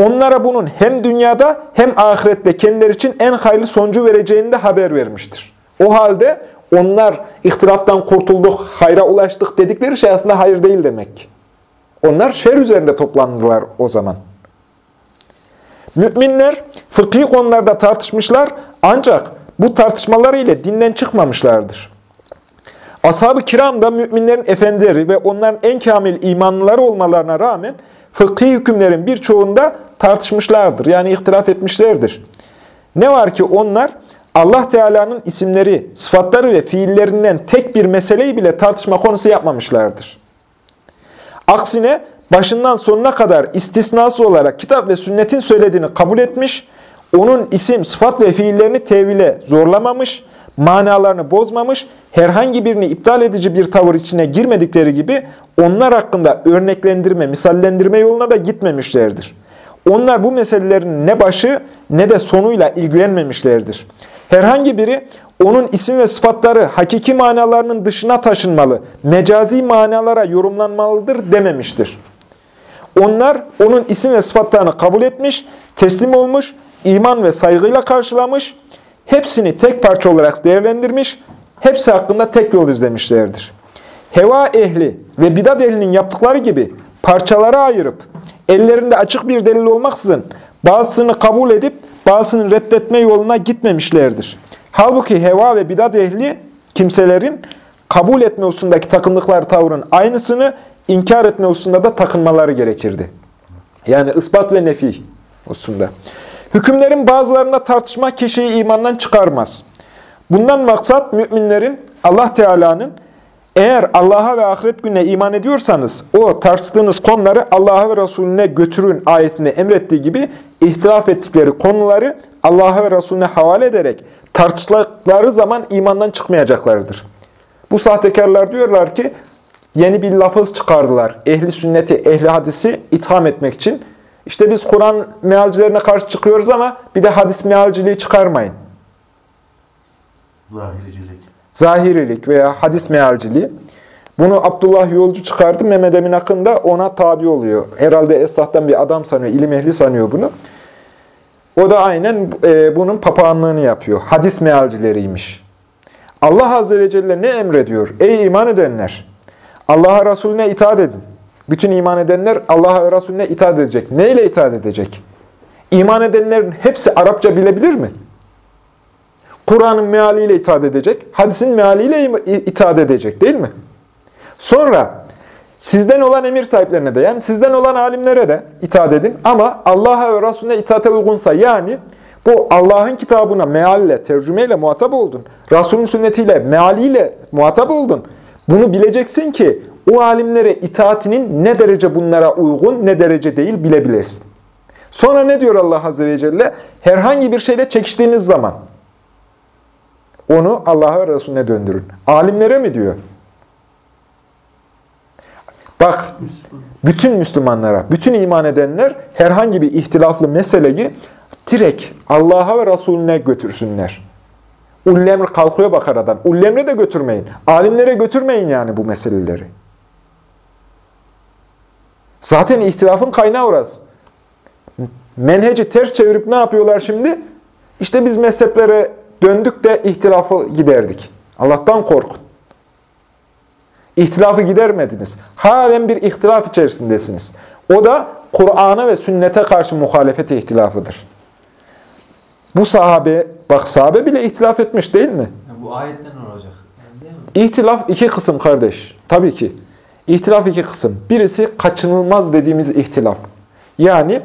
Onlara bunun hem dünyada hem ahirette kendileri için en hayırlı sonucu vereceğini de haber vermiştir. O halde onlar ihtilaftan kurtulduk, hayra ulaştık dedikleri şey aslında hayır değil demek. Onlar şer üzerinde toplandılar o zaman. Müminler fıkhi konularda tartışmışlar ancak bu tartışmalar ile dinden çıkmamışlardır. Ashab-ı kiram da müminlerin efendileri ve onların en kamil imanlıları olmalarına rağmen fıkhi hükümlerin birçoğunda tartışmışlardır. Yani ihtilaf etmişlerdir. Ne var ki onlar Allah Teala'nın isimleri, sıfatları ve fiillerinden tek bir meseleyi bile tartışma konusu yapmamışlardır. Aksine başından sonuna kadar istisnası olarak kitap ve sünnetin söylediğini kabul etmiş, onun isim, sıfat ve fiillerini tevhile zorlamamış, manalarını bozmamış, herhangi birini iptal edici bir tavır içine girmedikleri gibi onlar hakkında örneklendirme, misallendirme yoluna da gitmemişlerdir. Onlar bu meselelerin ne başı ne de sonuyla ilgilenmemişlerdir. Herhangi biri onun isim ve sıfatları hakiki manalarının dışına taşınmalı, mecazi manalara yorumlanmalıdır dememiştir. Onlar onun isim ve sıfatlarını kabul etmiş, teslim olmuş, iman ve saygıyla karşılamış, hepsini tek parça olarak değerlendirmiş, hepsi hakkında tek yol izlemişlerdir. Heva ehli ve bidat ehlinin yaptıkları gibi parçalara ayırıp, ellerinde açık bir delil olmaksızın bazısını kabul edip bazısını reddetme yoluna gitmemişlerdir. Halbuki heva ve bidat ehli kimselerin kabul etme hususundaki takındıkları tavrın aynısını inkar etme hususunda da takınmaları gerekirdi. Yani ispat ve nefi hususunda. Hükümlerin bazılarında tartışma kişiyi imandan çıkarmaz. Bundan maksat müminlerin Allah Teala'nın eğer Allah'a ve ahiret gününe iman ediyorsanız o tartıştığınız konuları Allah'a ve Resulüne götürün ayetinde emrettiği gibi ihtilaf ettikleri konuları Allah'a ve Resulüne havale ederek tartıştıkları zaman imandan çıkmayacaklardır. Bu sahtekarlar diyorlar ki yeni bir lafız çıkardılar. Ehli sünneti, ehli hadisi itham etmek için. İşte biz Kur'an mealcilerine karşı çıkıyoruz ama bir de hadis mealciliği çıkarmayın. Zahiricilik. Zahirilik veya hadis mealciliği. Bunu Abdullah Yolcu çıkardı. Mehmet Emin Akın da ona tabi oluyor. Herhalde Esnaf'tan bir adam sanıyor, ilim ehli sanıyor bunu. O da aynen e, bunun papağanlığını yapıyor. Hadis mealcileriymiş. Allah Azze ve Celle ne emrediyor? Ey iman edenler! Allah'a Resulüne itaat edin. Bütün iman edenler Allah'a ve Resulüne itaat edecek. Neyle itaat edecek? İman edenlerin hepsi Arapça bilebilir mi? Kur'an'ın mealiyle itaat edecek, hadisin mealiyle itaat edecek değil mi? Sonra sizden olan emir sahiplerine de yani sizden olan alimlere de itaat edin ama Allah'a ve Resulüne itaate uygunsa yani bu Allah'ın kitabına mealle, tercümeyle muhatap oldun. Resulün sünnetiyle, mealiyle muhatap oldun. Bunu bileceksin ki o alimlere itaatinin ne derece bunlara uygun, ne derece değil bilebilesin. Sonra ne diyor Allah Azze ve Celle? Herhangi bir şeyde çekiştiğiniz zaman onu Allah'a ve Resulüne döndürün. Alimlere mi diyor? Bak, bütün Müslümanlara, bütün iman edenler herhangi bir ihtilaflı meseleyi direkt Allah'a ve Resulüne götürsünler. Ullemr kalkıyor bak aradan. Ullemre de götürmeyin. Alimlere götürmeyin yani bu meseleleri. Zaten ihtilafın kaynağı orası. Menheci ters çevirip ne yapıyorlar şimdi? İşte biz mezheplere döndük de ihtilafı giderdik. Allah'tan korkun. İhtilafı gidermediniz. Halen bir ihtilaf içerisindesiniz. O da Kur'an'a ve sünnete karşı muhalefet ihtilafıdır. Bu sahabe, bak sahabe bile ihtilaf etmiş değil mi? Yani bu ayetten olacak? Yani değil mi? İhtilaf iki kısım kardeş. Tabii ki. İhtilaf iki kısım. Birisi kaçınılmaz dediğimiz ihtilaf. Yani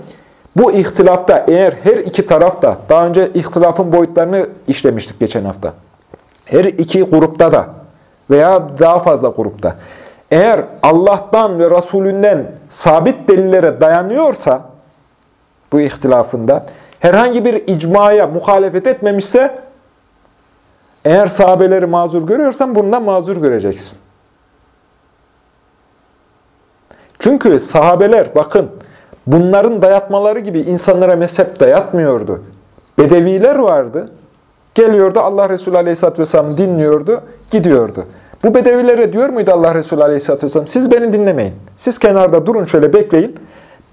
bu ihtilafta eğer her iki tarafta, daha önce ihtilafın boyutlarını işlemiştik geçen hafta. Her iki grupta da veya daha fazla grupta. Eğer Allah'tan ve Resulünden sabit delillere dayanıyorsa bu ihtilafında herhangi bir icmaya muhalefet etmemişse eğer sahabeleri mazur görüyorsan bundan mazur göreceksin. Çünkü sahabeler bakın bunların dayatmaları gibi insanlara mezhep dayatmıyordu. Bedeviler vardı. Geliyordu Allah Resulü Aleyhisselatü Vesselam dinliyordu, gidiyordu. Bu bedevilere diyor muydu Allah Resulü Aleyhisselatü Vesselam? Siz beni dinlemeyin. Siz kenarda durun şöyle bekleyin.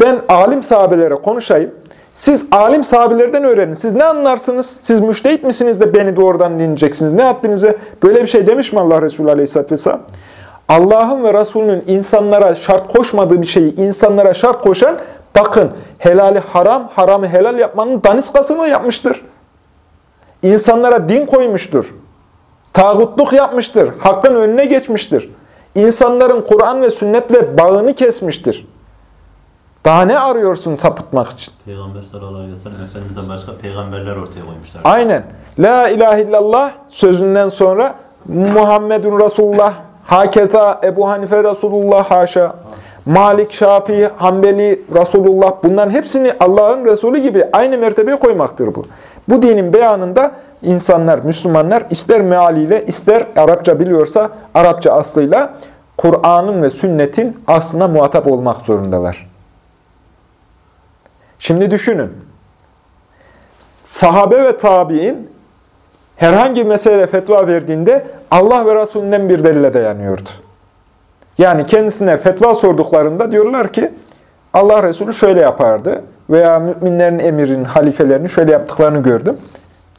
Ben alim sahabelere konuşayım. Siz alim sahabelerden öğrenin. Siz ne anlarsınız? Siz müştehit misiniz de beni doğrudan dinleyeceksiniz? Ne haddinize? Böyle bir şey demiş mi Allah Resulü Aleyhisselatü Vesselam? Allah'ın ve Resulünün insanlara şart koşmadığı bir şeyi insanlara şart koşan, bakın helali haram, haramı helal yapmanın daniskasını yapmıştır. İnsanlara din koymuştur. Tağutluk yapmıştır. Hakkın önüne geçmiştir. İnsanların Kur'an ve sünnetle bağını kesmiştir. Daha ne arıyorsun sapıtmak için? Peygamber sallallahu aleyhi ve sellem Efendimiz'den başka peygamberler ortaya koymuşlar. Aynen. La ilahe illallah sözünden sonra Muhammedun Resulullah, Haketa Ebu Hanife Resulullah haşa, Malik, Şafii, Hanbeli, Resulullah bunların hepsini Allah'ın Resulü gibi aynı mertebeye koymaktır bu. Bu dinin beyanında insanlar, Müslümanlar ister mealiyle, ister Arapça biliyorsa Arapça aslıyla Kur'an'ın ve sünnetin aslına muhatap olmak zorundalar. Şimdi düşünün. Sahabe ve tabi'in herhangi bir meselede fetva verdiğinde Allah ve Resulünden bir delile dayanıyordu. Yani kendisine fetva sorduklarında diyorlar ki Allah Resulü şöyle yapardı veya müminlerin emirinin, halifelerinin şöyle yaptıklarını gördüm.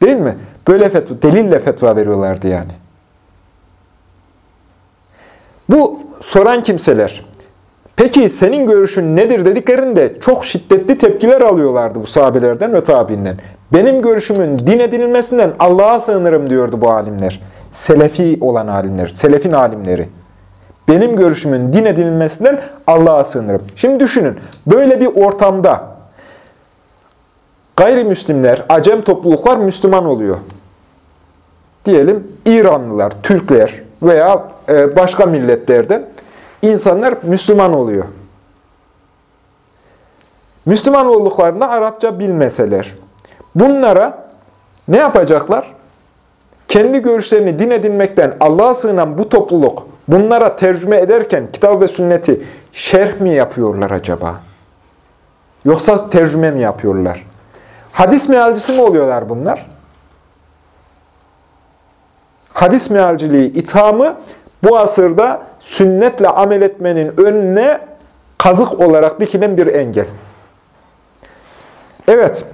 Değil mi? Böyle fetva, delille fetva veriyorlardı yani. Bu soran kimseler, peki senin görüşün nedir dediklerinde çok şiddetli tepkiler alıyorlardı bu sahabelerden ve tabiinden. Benim görüşümün din edinilmesinden Allah'a sığınırım diyordu bu alimler. Selefi olan alimler, selefin alimleri. Benim görüşümün din edinilmesinden Allah'a sığınırım. Şimdi düşünün, böyle bir ortamda gayrimüslimler, acem topluluklar Müslüman oluyor. Diyelim İranlılar, Türkler veya e, başka milletlerden insanlar Müslüman oluyor. Müslüman olduklarında Arapça bilmeseler, bunlara ne yapacaklar? Kendi görüşlerini din edinmekten Allah'a sığınan bu topluluk bunlara tercüme ederken kitap ve sünneti şerh mi yapıyorlar acaba? Yoksa tercüme mi yapıyorlar? Hadis mealcisi mi oluyorlar bunlar? Hadis mealciliği ithamı bu asırda sünnetle amel etmenin önüne kazık olarak dikilen bir engel. Evet,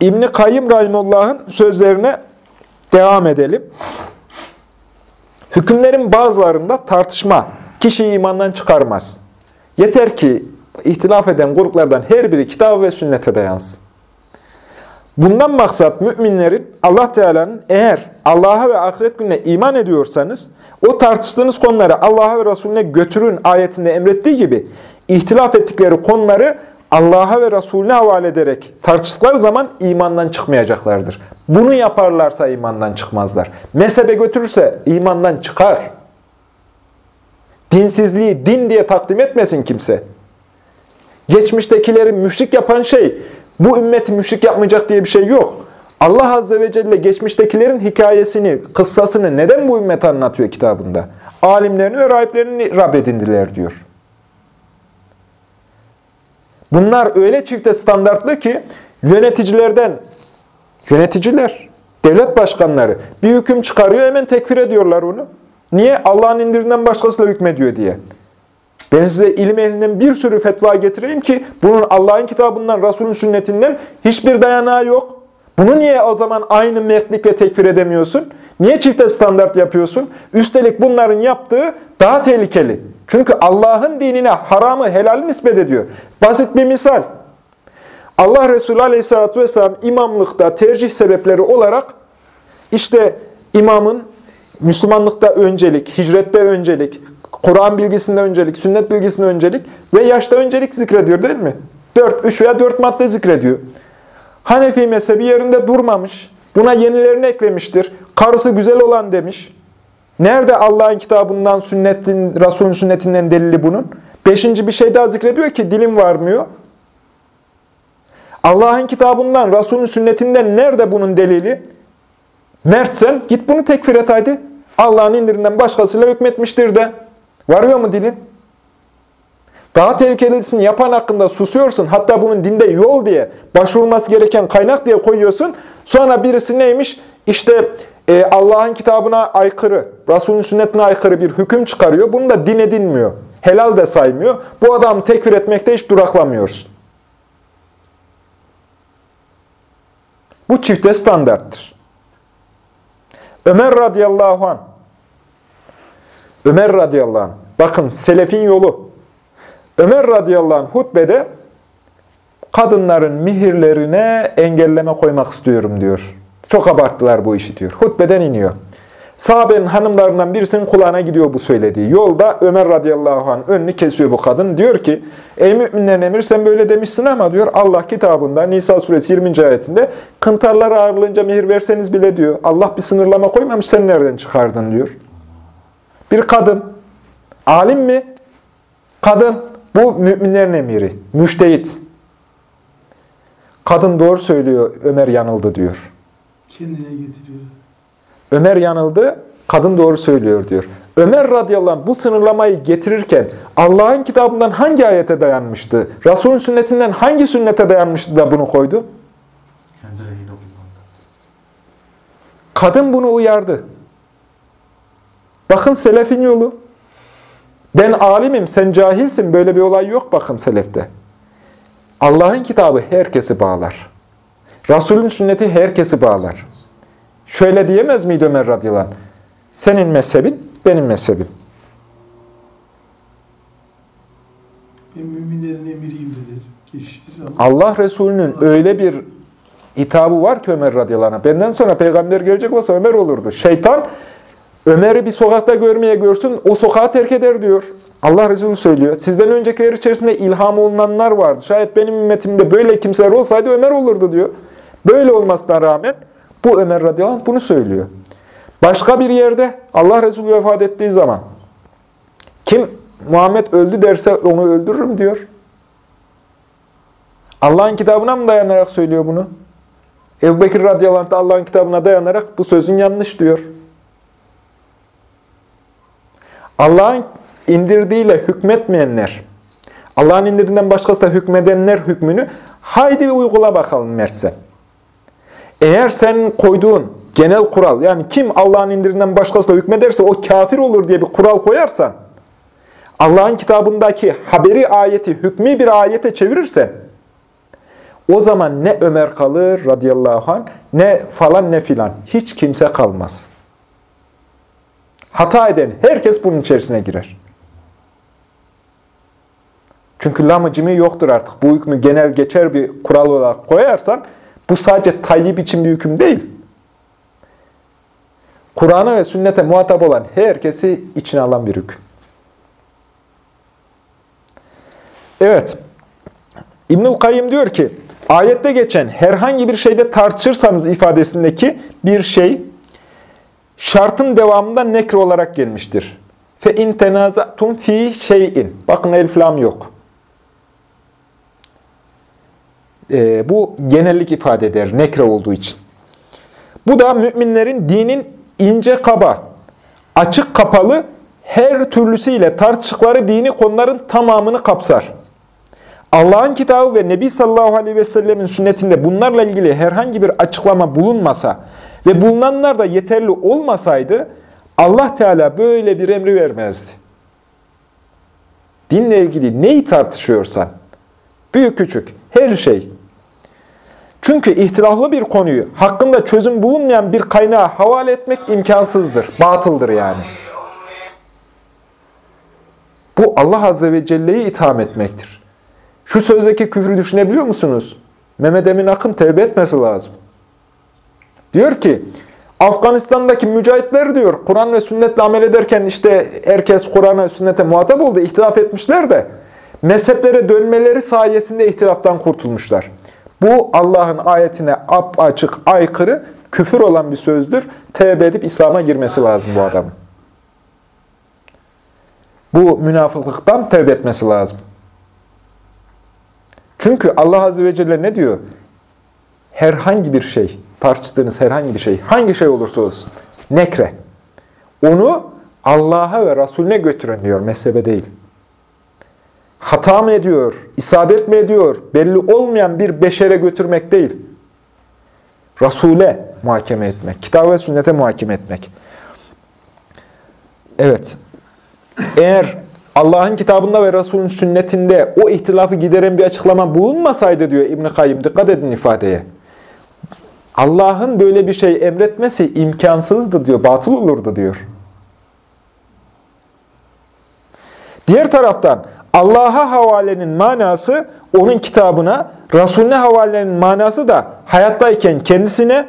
İbn-i Kayyım Rahimullah'ın sözlerine devam edelim. Hükümlerin bazılarında tartışma kişiyi imandan çıkarmaz. Yeter ki ihtilaf eden gruplardan her biri kitap ve sünnete dayansın. Bundan maksat müminlerin Allah Teala'nın eğer Allah'a ve ahiret gününe iman ediyorsanız o tartıştığınız konuları Allah'a ve Resulüne götürün ayetinde emrettiği gibi ihtilaf ettikleri konuları Allah'a ve Resulüne havale ederek tartıştıkları zaman imandan çıkmayacaklardır. Bunu yaparlarsa imandan çıkmazlar. Mezhebe götürürse imandan çıkar. Dinsizliği din diye takdim etmesin kimse. Geçmiştekileri müşrik yapan şey, bu ümmeti müşrik yapmayacak diye bir şey yok. Allah Azze ve Celle geçmiştekilerin hikayesini, kıssasını neden bu ümmet anlatıyor kitabında? Alimlerini ve rahiplerini Rab edindiler diyor. Bunlar öyle çifte standartlı ki yöneticilerden, yöneticiler, devlet başkanları bir hüküm çıkarıyor hemen tekfir ediyorlar onu. Niye? Allah'ın indirinden başkasıyla hükmediyor diye. Ben size ilim elinden bir sürü fetva getireyim ki bunun Allah'ın kitabından, Resulün sünnetinden hiçbir dayanağı yok. Bunu niye o zaman aynı metlik ve tekfir edemiyorsun? Niye çifte standart yapıyorsun? Üstelik bunların yaptığı daha tehlikeli. Çünkü Allah'ın dinine haramı helal nispet ediyor. Basit bir misal. Allah Resulü Aleyhisselatü Vesselam imamlıkta tercih sebepleri olarak işte imamın Müslümanlıkta öncelik, hicrette öncelik, Kur'an bilgisinde öncelik, sünnet bilgisinde öncelik ve yaşta öncelik zikrediyor değil mi? 4, 3 veya 4 madde zikrediyor. Hanefi mezhebi yerinde durmamış. Buna yenilerini eklemiştir. Karısı güzel olan demiş. Nerede Allah'ın kitabından, sünnetin, Resulün sünnetinden delili bunun? Beşinci bir şey daha zikrediyor ki dilim varmıyor. Allah'ın kitabından, Resulün sünnetinden nerede bunun delili? Mertsen git bunu tekfir et haydi. Allah'ın indirinden başkasıyla hükmetmiştir de. Varıyor mu dilin? Daha tehlikelisini yapan hakkında susuyorsun. Hatta bunun dinde yol diye, başvurulması gereken kaynak diye koyuyorsun. Sonra birisi neymiş? İşte e, Allah'ın kitabına aykırı, Resulün sünnetine aykırı bir hüküm çıkarıyor. Bunu da din edinmiyor. Helal de saymıyor. Bu adamı tekfir etmekte hiç duraklamıyorsun. Bu çifte standarttır. Ömer radıyallahu anh, Ömer radıyallahu anh, bakın selefin yolu. Ömer radıyallahu anh hutbede kadınların mihirlerine engelleme koymak istiyorum diyor. Çok abarttılar bu işi diyor. Hutbeden iniyor. Sahabenin hanımlarından birisinin kulağına gidiyor bu söylediği. Yolda Ömer radıyallahu anh önünü kesiyor bu kadın. Diyor ki, ey müminlerin emir sen böyle demişsin ama diyor Allah kitabında Nisa suresi 20. ayetinde kıntarlar ağırlığınca mihir verseniz bile diyor. Allah bir sınırlama koymamış sen nereden çıkardın diyor. Bir kadın, alim mi? Kadın, bu müminlerin emiri, müştehit. kadın doğru söylüyor, Ömer yanıldı diyor. Kendine getiriyor. Ömer yanıldı, kadın doğru söylüyor diyor. Ömer radıyallahu anh bu sınırlamayı getirirken Allah'ın kitabından hangi ayete dayanmıştı? Resulün sünnetinden hangi sünnete dayanmıştı da bunu koydu? Kadın bunu uyardı. Bakın selefin yolu. Ben alimim, sen cahilsin. Böyle bir olay yok bakın selefte. Allah'ın kitabı herkesi bağlar. Resulün sünneti herkesi bağlar. Şöyle diyemez miydi Ömer radıyallahu anh? Senin mezhebin, benim mezhebim. Ben müminlerin emiriyim ama Allah Resulü'nün öyle bir hitabı var ki Ömer radıyallahu anh. Benden sonra peygamber gelecek olsa Ömer olurdu. Şeytan Ömer'i bir sokakta görmeye görsün, o sokağı terk eder diyor. Allah Resulü söylüyor. Sizden öncekiler içerisinde ilham olunanlar vardı. Şayet benim ümmetimde böyle kimseler olsaydı Ömer olurdu diyor. Böyle olmasına rağmen bu Ömer radıyallahu anh bunu söylüyor. Başka bir yerde Allah Resulü vefat ettiği zaman kim Muhammed öldü derse onu öldürürüm diyor. Allah'ın kitabına mı dayanarak söylüyor bunu? Ebu Bekir radıyallahu anh da Allah'ın kitabına dayanarak bu sözün yanlış diyor. Allah'ın indirdiğiyle hükmetmeyenler, Allah'ın indirdiğinden başkası da hükmedenler hükmünü haydi bir uygula bakalım Merse. Eğer sen koyduğun genel kural, yani kim Allah'ın indirdiğinden başkası da hükmederse o kafir olur diye bir kural koyarsan, Allah'ın kitabındaki haberi ayeti, hükmü bir ayete çevirirsen, o zaman ne Ömer kalır radıyallahu anh, ne falan ne filan. Hiç kimse kalmaz. Hata eden herkes bunun içerisine girer. Çünkü lamıcımı yoktur artık. Bu hükmü genel geçer bir kural olarak koyarsan, bu sadece tayyip için bir hüküm değil. Kur'an'a ve sünnete muhatap olan herkesi içine alan bir hüküm. Evet. İbnül Kayyım diyor ki, ayette geçen herhangi bir şeyde tartışırsanız ifadesindeki bir şey, şartın devamında nekre olarak gelmiştir. Fe in tenazatum fi şeyin. Bakın elif lam yok. Ee, bu genellik ifade eder, nekre olduğu için. Bu da müminlerin dinin ince kaba, açık kapalı her türlüsüyle tartıştıkları dini konuların tamamını kapsar. Allah'ın kitabı ve Nebi sallallahu aleyhi ve sellemin sünnetinde bunlarla ilgili herhangi bir açıklama bulunmasa ve bulunanlar da yeterli olmasaydı Allah Teala böyle bir emri vermezdi. Dinle ilgili neyi tartışıyorsan, büyük küçük, her şey. Çünkü ihtilaflı bir konuyu hakkında çözüm bulunmayan bir kaynağa havale etmek imkansızdır, batıldır yani. Bu Allah Azze ve Celle'yi itham etmektir. Şu sözdeki küfrü düşünebiliyor musunuz? Mehmet Emin Akın tevbe etmesi lazım. Diyor ki, Afganistan'daki mücahitler diyor, Kur'an ve sünnetle amel ederken işte herkes Kur'an'a sünnete muhatap oldu, ihtilaf etmişler de, mezheplere dönmeleri sayesinde ihtilaftan kurtulmuşlar. Bu Allah'ın ayetine ap açık, aykırı, küfür olan bir sözdür. Tevbe edip İslam'a girmesi lazım bu adamın. Bu münafıklıktan tevbe etmesi lazım. Çünkü Allah Azze ve Celle ne diyor? Herhangi bir şey, tartıştığınız herhangi bir şey, hangi şey olursa olsun, nekre. Onu Allah'a ve Resulüne götürün diyor, mezhebe değil. Hata mı ediyor, isabet mi ediyor, belli olmayan bir beşere götürmek değil. Resul'e muhakeme etmek, kitap ve sünnete muhakeme etmek. Evet, eğer Allah'ın kitabında ve Resul'ün sünnetinde o ihtilafı gideren bir açıklama bulunmasaydı diyor İbn-i Kayyım, dikkat edin ifadeye. Allah'ın böyle bir şey emretmesi imkansızdı diyor, batıl olurdu diyor. Diğer taraftan Allah'a havalenin manası onun kitabına, Resulüne havalenin manası da hayattayken kendisine,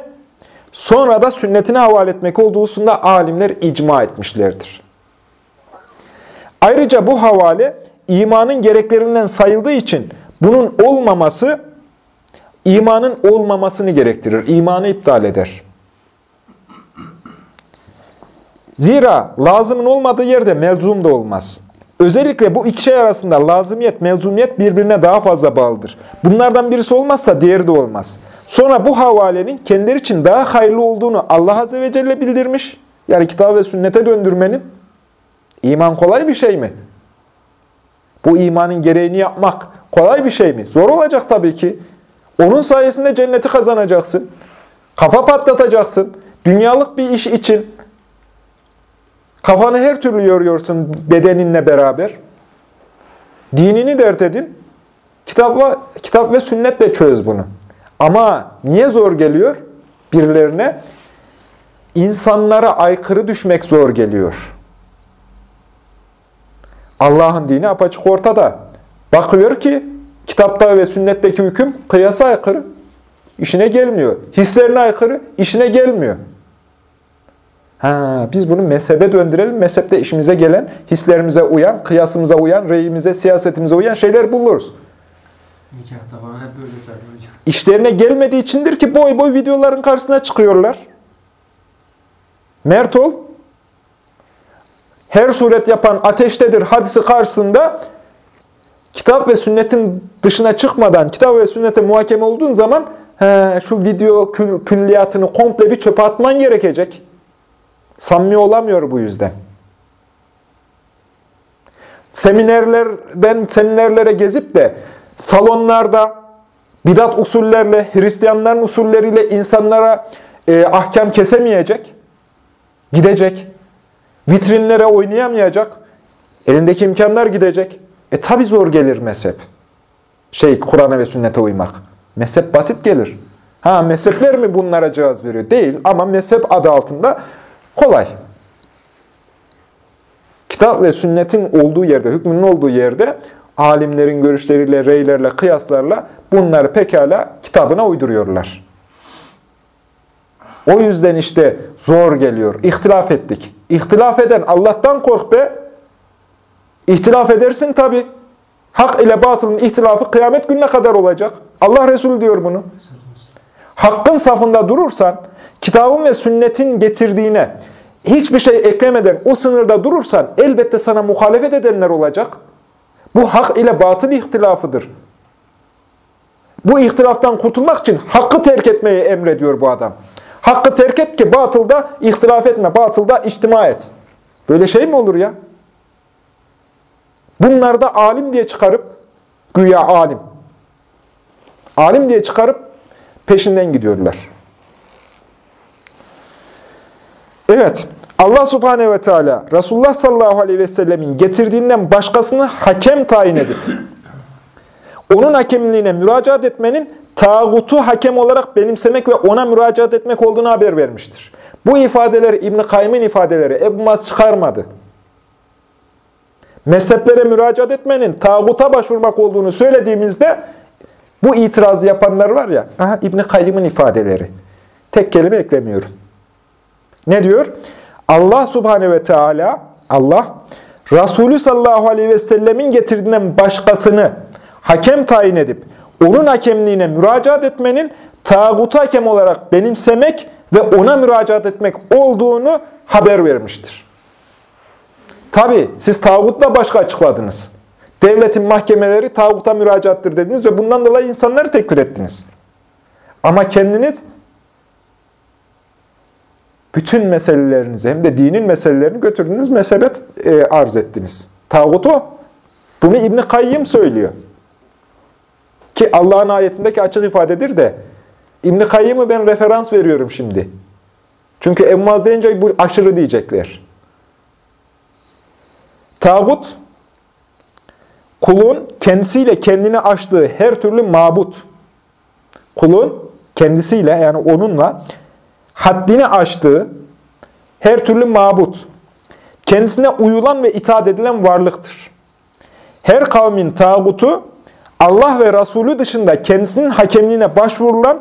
sonra da sünnetine havale etmek olduğu hususunda alimler icma etmişlerdir. Ayrıca bu havale imanın gereklerinden sayıldığı için bunun olmaması imanın olmamasını gerektirir. İmanı iptal eder. Zira lazımın olmadığı yerde melzum da olmaz. Özellikle bu iki şey arasında lazımiyet, mevzumiyet birbirine daha fazla bağlıdır. Bunlardan birisi olmazsa diğeri de olmaz. Sonra bu havalenin kendileri için daha hayırlı olduğunu Allah Azze ve Celle bildirmiş. Yani kitap ve sünnete döndürmenin. iman kolay bir şey mi? Bu imanın gereğini yapmak kolay bir şey mi? Zor olacak tabii ki. Onun sayesinde cenneti kazanacaksın. Kafa patlatacaksın. Dünyalık bir iş için kafanı her türlü yoruyorsun bedeninle beraber. Dinini dert edin. Kitap ve, kitap ve sünnetle çöz bunu. Ama niye zor geliyor birilerine? İnsanlara aykırı düşmek zor geliyor. Allah'ın dini apaçık ortada. Bakıyor ki kitapta ve sünnetteki hüküm kıyasa aykırı. işine gelmiyor. Hislerine aykırı, işine gelmiyor. Ha, biz bunu mezhebe döndürelim. Mezhepte işimize gelen, hislerimize uyan, kıyasımıza uyan, reyimize, siyasetimize uyan şeyler buluruz. Nikahta falan hep böyle zaten hocam. İşlerine gelmediği içindir ki boy boy videoların karşısına çıkıyorlar. Mert ol. Her suret yapan ateştedir hadisi karşısında kitap ve sünnetin dışına çıkmadan kitap ve sünnete muhakeme olduğun zaman he, şu video kül, külliyatını komple bir çöpe atman gerekecek. Samimi olamıyor bu yüzden. Seminerlerden seminerlere gezip de salonlarda bidat usullerle, Hristiyanların usulleriyle insanlara e, ahkam kesemeyecek, gidecek, vitrinlere oynayamayacak, elindeki imkanlar gidecek. E tabi zor gelir mezhep. Şey, Kur'an'a ve sünnete uymak. Mezhep basit gelir. Ha mezhepler mi bunlara cevaz veriyor? Değil ama mezhep adı altında kolay. Kitap ve sünnetin olduğu yerde, hükmünün olduğu yerde alimlerin görüşleriyle, reylerle, kıyaslarla bunları pekala kitabına uyduruyorlar. O yüzden işte zor geliyor. İhtilaf ettik. İhtilaf eden Allah'tan kork be. İhtilaf edersin tabi. Hak ile batılın ihtilafı kıyamet gününe kadar olacak. Allah Resulü diyor bunu. Hakkın safında durursan, kitabın ve sünnetin getirdiğine hiçbir şey eklemeden o sınırda durursan elbette sana muhalefet edenler olacak. Bu hak ile batıl ihtilafıdır. Bu ihtilaftan kurtulmak için hakkı terk etmeyi emrediyor bu adam. Hakkı terk et ki batılda ihtilaf etme, batılda içtima et. Böyle şey mi olur ya? Bunlar da alim diye çıkarıp, güya alim. Alim diye çıkarıp peşinden gidiyorlar. Evet, Allah subhanehu ve teala Resulullah sallallahu aleyhi ve sellemin getirdiğinden başkasını hakem tayin edip, onun hakemliğine müracaat etmenin tağutu hakem olarak benimsemek ve ona müracaat etmek olduğunu haber vermiştir. Bu ifadeler İbn-i Kayyım'ın ifadeleri Ebu Maz çıkarmadı. Mezheplere müracaat etmenin tağuta başvurmak olduğunu söylediğimizde bu itirazı yapanlar var ya, aha İbn-i Kayyım'ın ifadeleri. Tek kelime eklemiyorum. Ne diyor? Allah subhanehu ve teala, Allah, Resulü sallallahu aleyhi ve sellemin getirdiğinden başkasını hakem tayin edip, onun hakemliğine müracaat etmenin tağut hakem olarak benimsemek ve ona müracaat etmek olduğunu haber vermiştir. Tabi siz tağutla başka açıkladınız. Devletin mahkemeleri tağuta müracaattır dediniz ve bundan dolayı insanları tekfir ettiniz. Ama kendiniz bütün meselelerinizi hem de dinin meselelerini götürdünüz, mezhebe e, arz ettiniz. Tağut o. Bunu İbn Kayyım söylüyor. Ki Allah'ın ayetindeki açık ifadedir de İbn Kayyım'ı ben referans veriyorum şimdi. Çünkü Emmaz deyince bu aşırı diyecekler. Tağut kulun kendisiyle kendini aştığı her türlü mabut. Kulun kendisiyle yani onunla haddini aştığı her türlü mabut. Kendisine uyulan ve itaat edilen varlıktır. Her kavmin tağutu Allah ve Resulü dışında kendisinin hakemliğine başvurulan,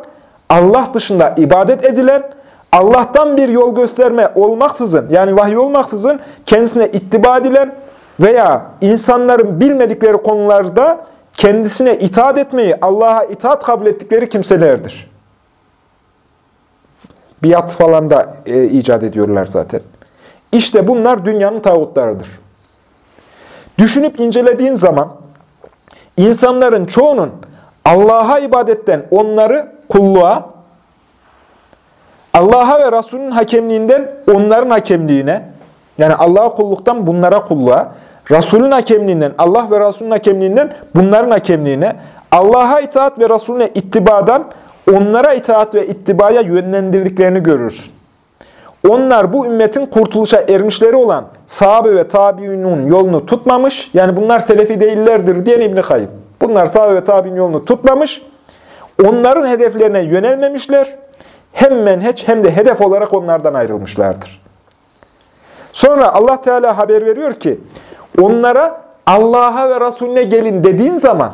Allah dışında ibadet edilen, Allah'tan bir yol gösterme olmaksızın, yani vahiy olmaksızın kendisine ittiba edilen veya insanların bilmedikleri konularda kendisine itaat etmeyi, Allah'a itaat kabul ettikleri kimselerdir. Biat falan da e, icat ediyorlar zaten. İşte bunlar dünyanın tağutlarıdır. Düşünüp incelediğin zaman insanların çoğunun Allah'a ibadetten onları kulluğa, Allah'a ve Resulünün hakemliğinden onların hakemliğine, yani Allah'a kulluktan bunlara kulluğa, Resulün hakemliğinden, Allah ve Resulünün hakemliğinden bunların hakemliğine, Allah'a itaat ve Resulüne ittibadan onlara itaat ve ittibaya yönlendirdiklerini görürsün. Onlar bu ümmetin kurtuluşa ermişleri olan sahabe ve tabiunun yolunu tutmamış, yani bunlar selefi değillerdir diyen İbn-i. Bunlar sahabe ve tabi'in yolunu tutmamış, onların hedeflerine yönelmemişler, hem menheç hem de hedef olarak onlardan ayrılmışlardır. Sonra Allah Teala haber veriyor ki, onlara Allah'a ve Resulüne gelin dediğin zaman,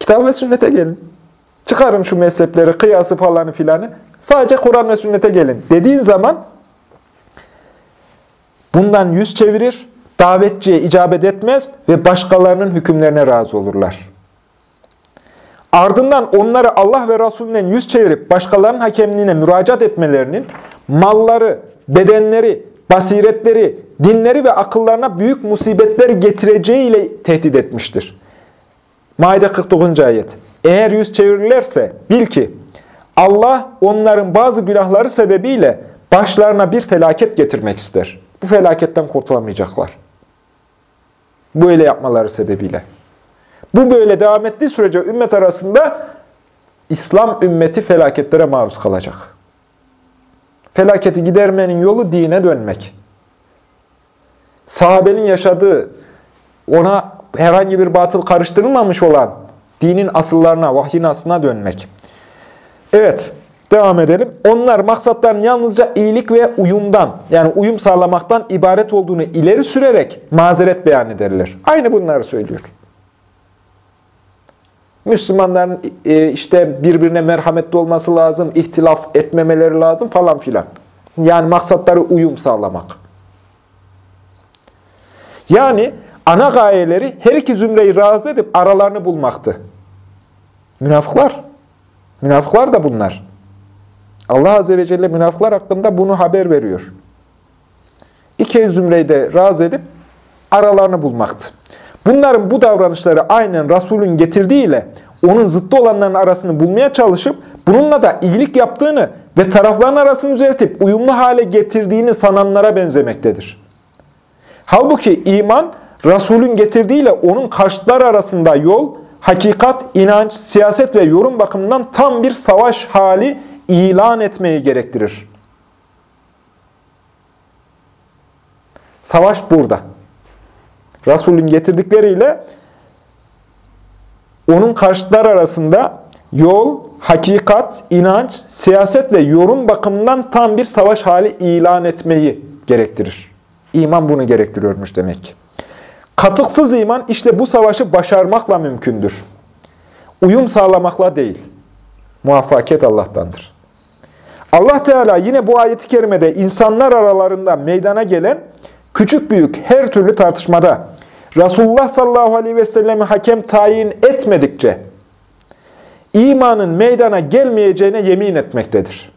kitap ve sünnete gelin. Çıkarın şu mezhepleri, kıyası falanı filanı. Sadece Kur'an ve sünnete gelin dediğin zaman bundan yüz çevirir, davetçiye icabet etmez ve başkalarının hükümlerine razı olurlar. Ardından onları Allah ve Resulünden yüz çevirip başkalarının hakemliğine müracaat etmelerinin malları, bedenleri, basiretleri, dinleri ve akıllarına büyük musibetleri getireceğiyle tehdit etmiştir. Maide 49. ayet. Eğer yüz çevirirlerse bil ki Allah onların bazı günahları sebebiyle başlarına bir felaket getirmek ister. Bu felaketten kurtulamayacaklar. Böyle yapmaları sebebiyle. Bu böyle devam ettiği sürece ümmet arasında İslam ümmeti felaketlere maruz kalacak. Felaketi gidermenin yolu dine dönmek. Sahabenin yaşadığı, ona herhangi bir batıl karıştırılmamış olan dinin asıllarına, vahyin aslına dönmek. Evet, devam edelim. Onlar maksatların yalnızca iyilik ve uyumdan, yani uyum sağlamaktan ibaret olduğunu ileri sürerek mazeret beyan ederler. Aynı bunları söylüyor. Müslümanların e, işte birbirine merhametli olması lazım, ihtilaf etmemeleri lazım falan filan. Yani maksatları uyum sağlamak. Yani ana gayeleri her iki zümreyi razı edip aralarını bulmaktı. Münafıklar. Münafıklar da bunlar. Allah Azze ve Celle münafıklar hakkında bunu haber veriyor. İki zümreyi de razı edip aralarını bulmaktı. Bunların bu davranışları aynen Resul'ün getirdiğiyle onun zıttı olanların arasını bulmaya çalışıp bununla da iyilik yaptığını ve tarafların arasını düzeltip uyumlu hale getirdiğini sananlara benzemektedir. Halbuki iman Resul'ün getirdiğiyle onun karşıtları arasında yol, hakikat, inanç, siyaset ve yorum bakımından tam bir savaş hali ilan etmeyi gerektirir. Savaş burada. Resul'ün getirdikleriyle onun karşıtlar arasında yol, hakikat, inanç, siyaset ve yorum bakımından tam bir savaş hali ilan etmeyi gerektirir. İman bunu gerektiriyormuş demek. Katıksız iman işte bu savaşı başarmakla mümkündür. Uyum sağlamakla değil. Muvaffakiyet Allah'tandır. Allah Teala yine bu ayeti kerimede insanlar aralarında meydana gelen küçük büyük her türlü tartışmada Resulullah sallallahu aleyhi ve sellemi hakem tayin etmedikçe imanın meydana gelmeyeceğine yemin etmektedir.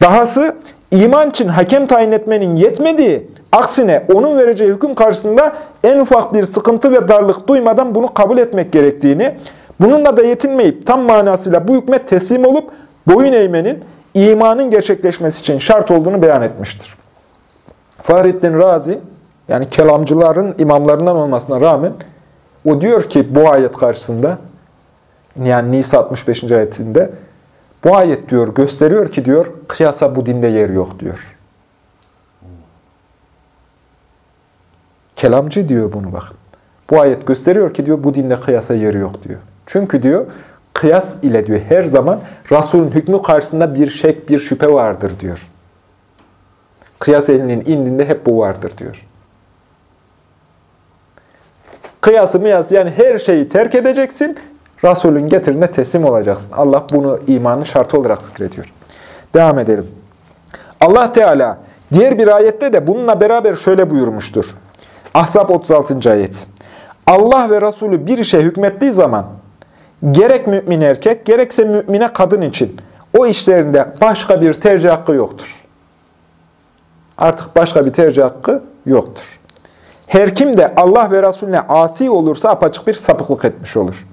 Dahası iman için hakem tayin etmenin yetmediği, aksine onun vereceği hüküm karşısında en ufak bir sıkıntı ve darlık duymadan bunu kabul etmek gerektiğini, bununla da yetinmeyip tam manasıyla bu hükme teslim olup boyun eğmenin imanın gerçekleşmesi için şart olduğunu beyan etmiştir. Fahrettin Razi, yani kelamcıların imamlarından olmasına rağmen, o diyor ki bu ayet karşısında, yani Nisa 65. ayetinde, bu ayet diyor gösteriyor ki diyor, kıyasa bu dinde yer yok diyor. Kelamcı diyor bunu bak. Bu ayet gösteriyor ki diyor bu dinde kıyasa yeri yok diyor. Çünkü diyor kıyas ile diyor her zaman Resul'ün hükmü karşısında bir şek, bir şüphe vardır diyor. Kıyas elinin indinde hep bu vardır diyor. Kıyası mıyası yani her şeyi terk edeceksin. Resul'ün getirine teslim olacaksın. Allah bunu imanın şartı olarak zikrediyor. Devam edelim. Allah Teala diğer bir ayette de bununla beraber şöyle buyurmuştur. Ahzab 36. ayet. Allah ve Resulü bir işe hükmettiği zaman gerek mümin erkek gerekse mümine kadın için o işlerinde başka bir tercih hakkı yoktur. Artık başka bir tercih hakkı yoktur. Her kim de Allah ve Resulüne asi olursa apaçık bir sapıklık etmiş olur.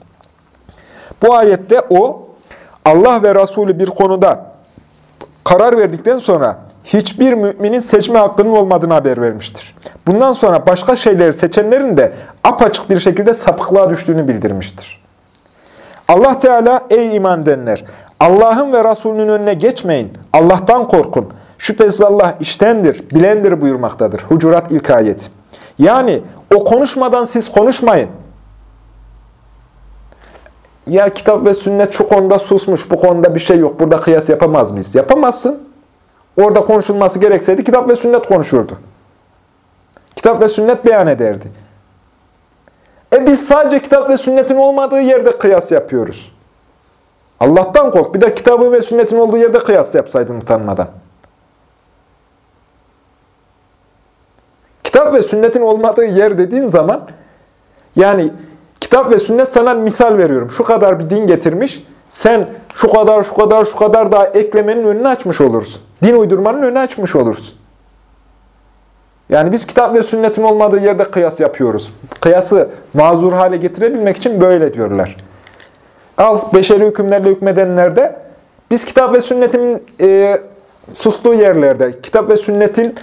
Bu ayette o Allah ve Resulü bir konuda karar verdikten sonra hiçbir müminin seçme hakkının olmadığını haber vermiştir. Bundan sonra başka şeyleri seçenlerin de apaçık bir şekilde sapıklığa düştüğünü bildirmiştir. Allah Teala ey iman edenler Allah'ın ve Resulünün önüne geçmeyin. Allah'tan korkun. Şüphesiz Allah iştendir, bilendir buyurmaktadır. Hucurat ilk ayet. Yani o konuşmadan siz konuşmayın. Ya kitap ve sünnet şu konuda susmuş, bu konuda bir şey yok, burada kıyas yapamaz mıyız? Yapamazsın. Orada konuşulması gerekseydi kitap ve sünnet konuşurdu. Kitap ve sünnet beyan ederdi. E biz sadece kitap ve sünnetin olmadığı yerde kıyas yapıyoruz. Allah'tan kork. Bir de kitabı ve sünnetin olduğu yerde kıyas yapsaydın utanmadan. Kitap ve sünnetin olmadığı yer dediğin zaman yani kitap ve sünnet sana misal veriyorum. Şu kadar bir din getirmiş. Sen şu kadar, şu kadar, şu kadar daha eklemenin önünü açmış olursun. Din uydurmanın önünü açmış olursun. Yani biz kitap ve sünnetin olmadığı yerde kıyas yapıyoruz. Kıyası mazur hale getirebilmek için böyle diyorlar. Al beşeri hükümlerle hükmedenlerde biz kitap ve sünnetin e, sustuğu yerlerde, kitap ve sünnetin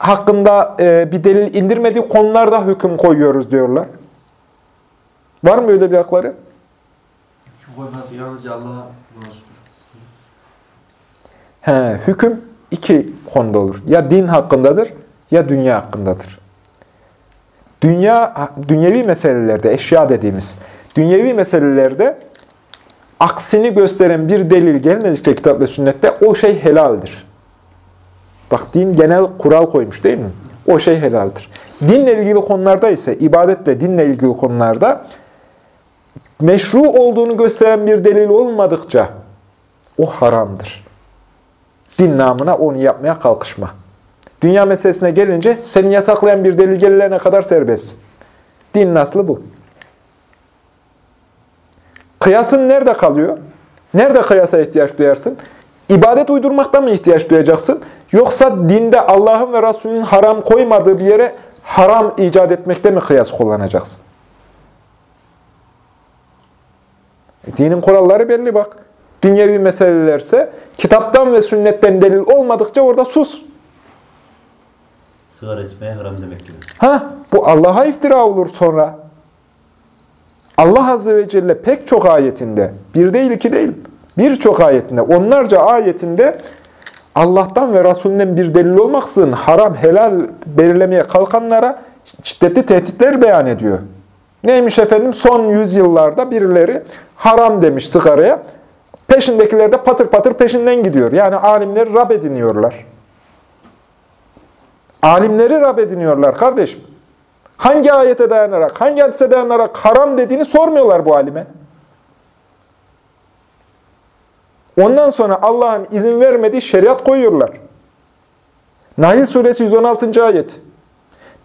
hakkında e, bir delil indirmediği konularda hüküm koyuyoruz diyorlar. Var mı öyle bir hakları? He, hüküm iki konuda olur. Ya din hakkındadır ya dünya hakkındadır. Dünya, dünyevi meselelerde, eşya dediğimiz dünyevi meselelerde aksini gösteren bir delil gelmedikçe kitap ve sünnette o şey helaldir. Bak din genel kural koymuş değil mi? O şey helaldir. Dinle ilgili konularda ise, ibadetle dinle ilgili konularda meşru olduğunu gösteren bir delil olmadıkça o haramdır. Din namına onu yapmaya kalkışma. Dünya meselesine gelince seni yasaklayan bir delil gelene kadar serbestsin. Din aslı bu. Kıyasın nerede kalıyor? Nerede kıyasa ihtiyaç duyarsın? İbadet uydurmakta mı ihtiyaç duyacaksın? Yoksa dinde Allah'ın ve Resulünün haram koymadığı bir yere haram icat etmekte mi kıyas kullanacaksın? E, Dinin kuralları belli bak. Dünyevi meselelerse kitaptan ve sünnetten delil olmadıkça orada sus. Sigara içmeye haram demek gibi. Ha, bu Allah'a iftira olur sonra. Allah Azze ve Celle pek çok ayetinde, bir değil iki değil, birçok ayetinde, onlarca ayetinde Allah'tan ve Resulünden bir delil olmaksızın haram, helal belirlemeye kalkanlara şiddetli tehditler beyan ediyor. Neymiş efendim? Son yüzyıllarda birileri haram demiş sigaraya. Peşindekiler de patır patır peşinden gidiyor. Yani alimleri Rab ediniyorlar. Alimleri Rab ediniyorlar kardeşim. Hangi ayete dayanarak, hangi hadise dayanarak haram dediğini sormuyorlar bu alime. Ondan sonra Allah'ın izin vermediği şeriat koyuyorlar. Nahl suresi 116. ayet.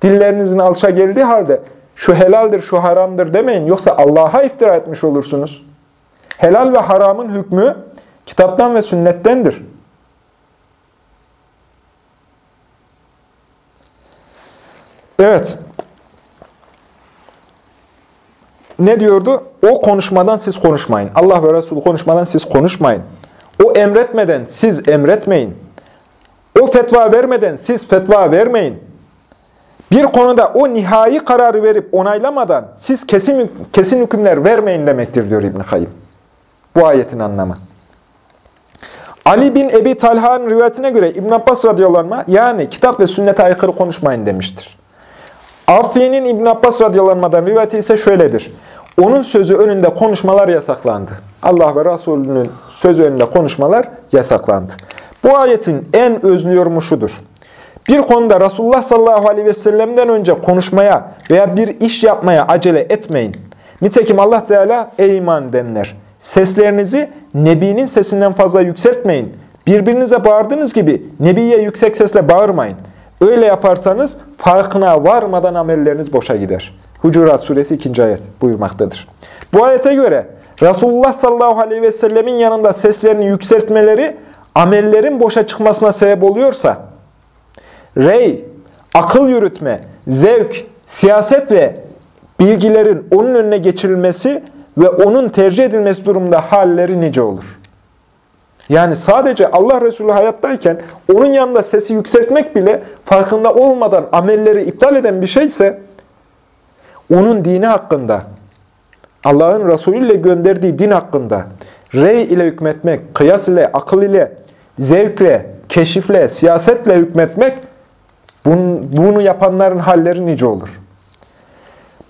Dillerinizin alışa geldiği halde şu helaldir, şu haramdır demeyin. Yoksa Allah'a iftira etmiş olursunuz. Helal ve haramın hükmü kitaptan ve sünnettendir. Evet. Ne diyordu? O konuşmadan siz konuşmayın. Allah ve Resulü konuşmadan siz konuşmayın. O emretmeden siz emretmeyin. O fetva vermeden siz fetva vermeyin. Bir konuda o nihai kararı verip onaylamadan siz kesin, kesin hükümler vermeyin demektir diyor İbn-i Kayyım. Bu ayetin anlamı. Ali bin Ebi Talha'nın rivayetine göre İbn Abbas radıyallahu yani kitap ve sünnete aykırı konuşmayın demiştir. Afiye'nin İbn Abbas radıyallahu anh'dan rivayeti ise şöyledir. Onun sözü önünde konuşmalar yasaklandı. Allah ve Resulünün sözü önünde konuşmalar yasaklandı. Bu ayetin en özlü yorumu şudur. Bir konuda Resulullah sallallahu aleyhi ve sellem'den önce konuşmaya veya bir iş yapmaya acele etmeyin. Nitekim Allah Teala ey iman edenler seslerinizi Nebi'nin sesinden fazla yükseltmeyin. Birbirinize bağırdığınız gibi Nebi'ye yüksek sesle bağırmayın. Öyle yaparsanız farkına varmadan amelleriniz boşa gider. Hucurat suresi 2. ayet buyurmaktadır. Bu ayete göre Resulullah sallallahu aleyhi ve sellemin yanında seslerini yükseltmeleri amellerin boşa çıkmasına sebep oluyorsa, rey, akıl yürütme, zevk, siyaset ve bilgilerin onun önüne geçirilmesi ve onun tercih edilmesi durumunda halleri nice olur. Yani sadece Allah Resulü hayattayken onun yanında sesi yükseltmek bile farkında olmadan amelleri iptal eden bir şeyse onun dini hakkında, Allah'ın Resulü ile gönderdiği din hakkında rey ile hükmetmek, kıyas ile, akıl ile, zevkle, keşifle, siyasetle hükmetmek bunu yapanların halleri nice olur.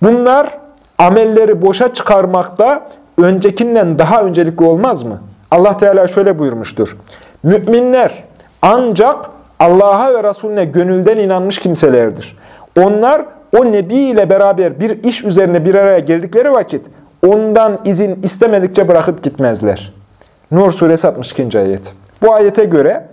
Bunlar amelleri boşa çıkarmakta öncekinden daha öncelikli olmaz mı? Allah Teala şöyle buyurmuştur. Müminler ancak Allah'a ve Resulüne gönülden inanmış kimselerdir. Onlar o Nebi ile beraber bir iş üzerine bir araya geldikleri vakit ondan izin istemedikçe bırakıp gitmezler. Nur suresi 62. ayet. Bu ayete göre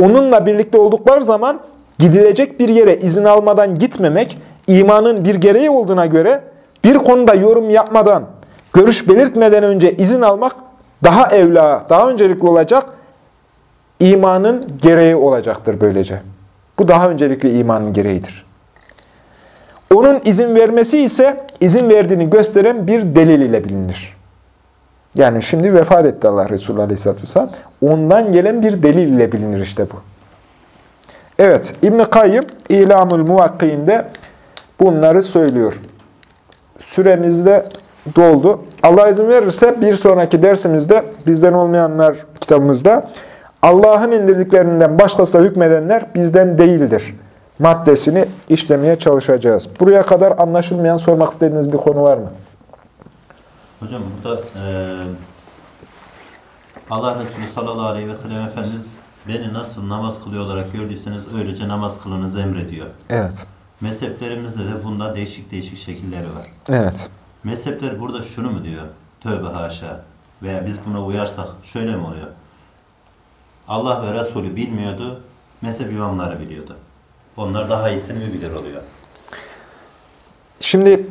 onunla birlikte oldukları zaman gidilecek bir yere izin almadan gitmemek imanın bir gereği olduğuna göre bir konuda yorum yapmadan, görüş belirtmeden önce izin almak daha evla, daha öncelikli olacak, imanın gereği olacaktır böylece. Bu daha öncelikli imanın gereğidir. Onun izin vermesi ise izin verdiğini gösteren bir delil ile bilinir. Yani şimdi vefat etti Allah Resulü Aleyhisselatü Vesselam. Ondan gelen bir delil ile bilinir işte bu. Evet, İbn-i Kayyım İlamül Muvakki'inde bunları söylüyor. Süremiz de doldu. Allah izin verirse bir sonraki dersimizde bizden olmayanlar kitabımızda Allah'ın indirdiklerinden başkası da hükmedenler bizden değildir maddesini işlemeye çalışacağız. Buraya kadar anlaşılmayan, sormak istediğiniz bir konu var mı? Hocam burada e, Allah Resulü sallallahu aleyhi ve sellem Efendimiz beni nasıl namaz kılıyor olarak gördüyseniz öylece namaz kılınız emrediyor. Evet. Mezheplerimizde de bunda değişik değişik şekilleri var. Evet. Mezhepler burada şunu mu diyor? Tövbe haşa. Veya biz buna uyarsak şöyle mi oluyor? Allah ve Resulü bilmiyordu, mezhep imamları biliyordu. Onlar daha iyisini mi bilir oluyor? Şimdi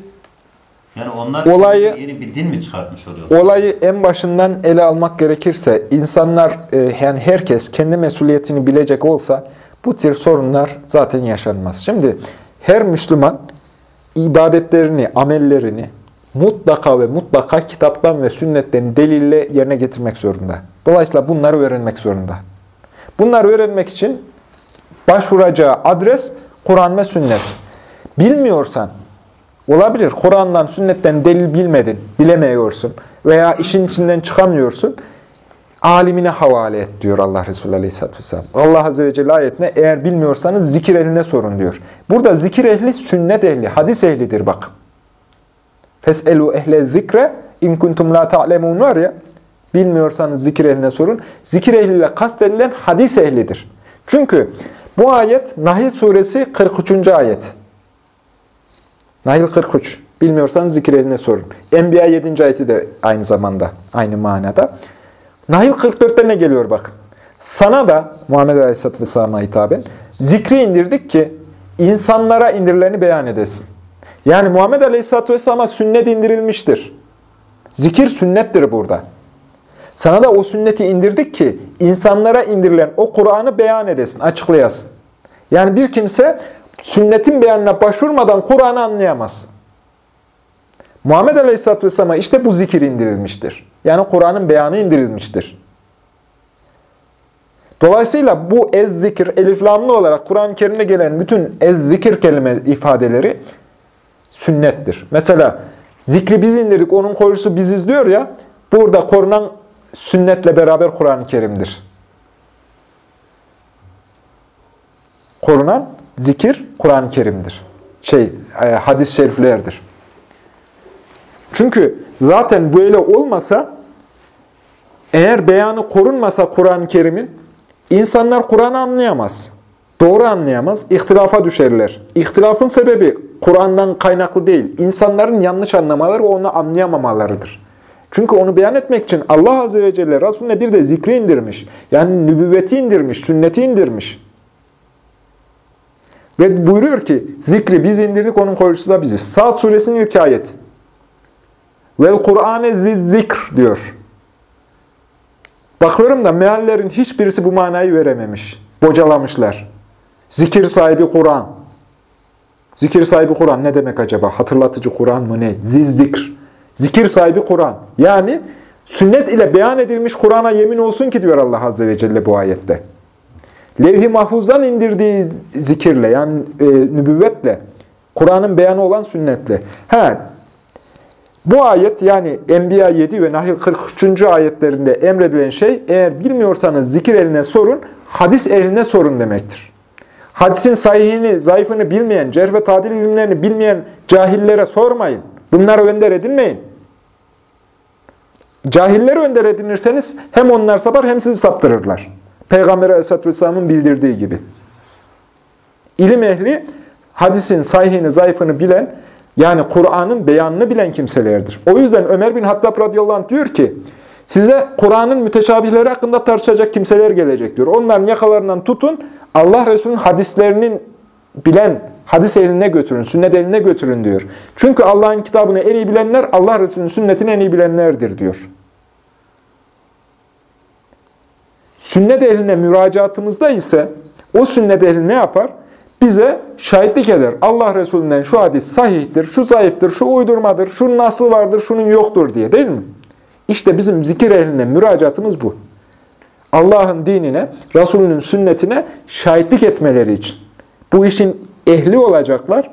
Yani onlar Olayı- yeni bir din mi çıkartmış oluyor? olayı en başından ele almak gerekirse, insanlar, e, yani herkes kendi mesuliyetini bilecek olsa bu tür sorunlar zaten yaşanmaz. Şimdi her Müslüman ibadetlerini, amellerini mutlaka ve mutlaka kitaptan ve sünnetten delille yerine getirmek zorunda. Dolayısıyla bunları öğrenmek zorunda. Bunları öğrenmek için başvuracağı adres Kur'an ve sünnet. Bilmiyorsan, olabilir Kur'an'dan, sünnetten delil bilmedin, bilemiyorsun veya işin içinden çıkamıyorsun, alimine havale et diyor Allah Resulü Aleyhisselatü Vesselam. Allah Azze ve Celle ayetine eğer bilmiyorsanız zikir ehline sorun diyor. Burada zikir ehli sünnet ehli, hadis ehlidir bak. Feselu ehle zikre in kuntum la ta'lemun var ya, bilmiyorsanız zikir ehline sorun. Zikir ehliyle kastedilen hadis ehlidir. Çünkü bu ayet Nahil suresi 43. ayet. Nahil 43. Bilmiyorsanız zikir eline sorun. Enbiya 7. ayeti de aynı zamanda, aynı manada. Nahil 44'te ne geliyor bak. Sana da Muhammed Aleyhisselatü Vesselam'a hitaben zikri indirdik ki insanlara indirileni beyan edesin. Yani Muhammed Aleyhisselatü Vesselam'a sünnet indirilmiştir. Zikir sünnettir burada. Sana da o sünneti indirdik ki insanlara indirilen o Kur'an'ı beyan edesin, açıklayasın. Yani bir kimse sünnetin beyanına başvurmadan Kur'an'ı anlayamaz. Muhammed Aleyhisselatü Vesselam'a işte bu zikir indirilmiştir. Yani Kur'an'ın beyanı indirilmiştir. Dolayısıyla bu ez-zikir, eliflamlı olarak Kur'an-ı Kerim'de gelen bütün ez-zikir kelime ifadeleri sünnettir. Mesela zikri biz indirdik, onun korusu biziz diyor ya, burada korunan sünnetle beraber Kur'an-ı Kerim'dir. Korunan zikir Kur'an-ı Kerim'dir. Şey, e, hadis-i şeriflerdir. Çünkü zaten böyle olmasa, eğer beyanı korunmasa Kur'an-ı Kerim'in, insanlar Kur'an'ı anlayamaz. Doğru anlayamaz, ihtilafa düşerler. İhtilafın sebebi Kur'an'dan kaynaklı değil, insanların yanlış anlamaları ve onu anlayamamalarıdır. Çünkü onu beyan etmek için Allah Azze ve Celle Resulüne bir de zikri indirmiş. Yani nübüvveti indirmiş, sünneti indirmiş. Ve buyuruyor ki, zikri biz indirdik, onun koyucusu da biziz. Saat suresinin ilk ayet. Vel Kur'ane zikr diyor. Bakıyorum da meallerin hiçbirisi bu manayı verememiş. Bocalamışlar. Zikir sahibi Kur'an. Zikir sahibi Kur'an ne demek acaba? Hatırlatıcı Kur'an mı ne? Ziz zikr. Zikir sahibi Kur'an. Yani sünnet ile beyan edilmiş Kur'an'a yemin olsun ki diyor Allah Azze ve Celle bu ayette. Levh-i mahfuzdan indirdiği zikirle yani e, nübüvvetle, Kur'an'ın beyanı olan sünnetle. Ha, bu ayet yani Enbiya 7 ve Nahl 43. ayetlerinde emredilen şey eğer bilmiyorsanız zikir eline sorun, hadis eline sorun demektir. Hadisin sahihini, zayıfını bilmeyen, cerh ve tadil ilimlerini bilmeyen cahillere sormayın. Bunları önder edinmeyin. Cahilleri önder edinirseniz hem onlar sapar hem sizi saptırırlar. Peygamber Aleyhisselatü Vesselam'ın bildirdiği gibi. İlim ehli hadisin sahihini, zayıfını bilen, yani Kur'an'ın beyanını bilen kimselerdir. O yüzden Ömer bin Hattab radıyallahu anh diyor ki, size Kur'an'ın müteşabihleri hakkında tartışacak kimseler gelecek diyor. Onların yakalarından tutun, Allah Resulü'nün hadislerinin bilen, hadis eline götürün, sünnet eline götürün diyor. Çünkü Allah'ın kitabını en iyi bilenler, Allah Resulü'nün sünnetini en iyi bilenlerdir diyor. Sünnet ehline müracaatımızda ise o sünnet ehli ne yapar? Bize şahitlik eder. Allah Resulü'nden şu hadis sahihtir, şu zayıftır, şu uydurmadır, şunun aslı vardır, şunun yoktur diye değil mi? İşte bizim zikir ehline müracaatımız bu. Allah'ın dinine, Resulünün sünnetine şahitlik etmeleri için. Bu işin ehli olacaklar.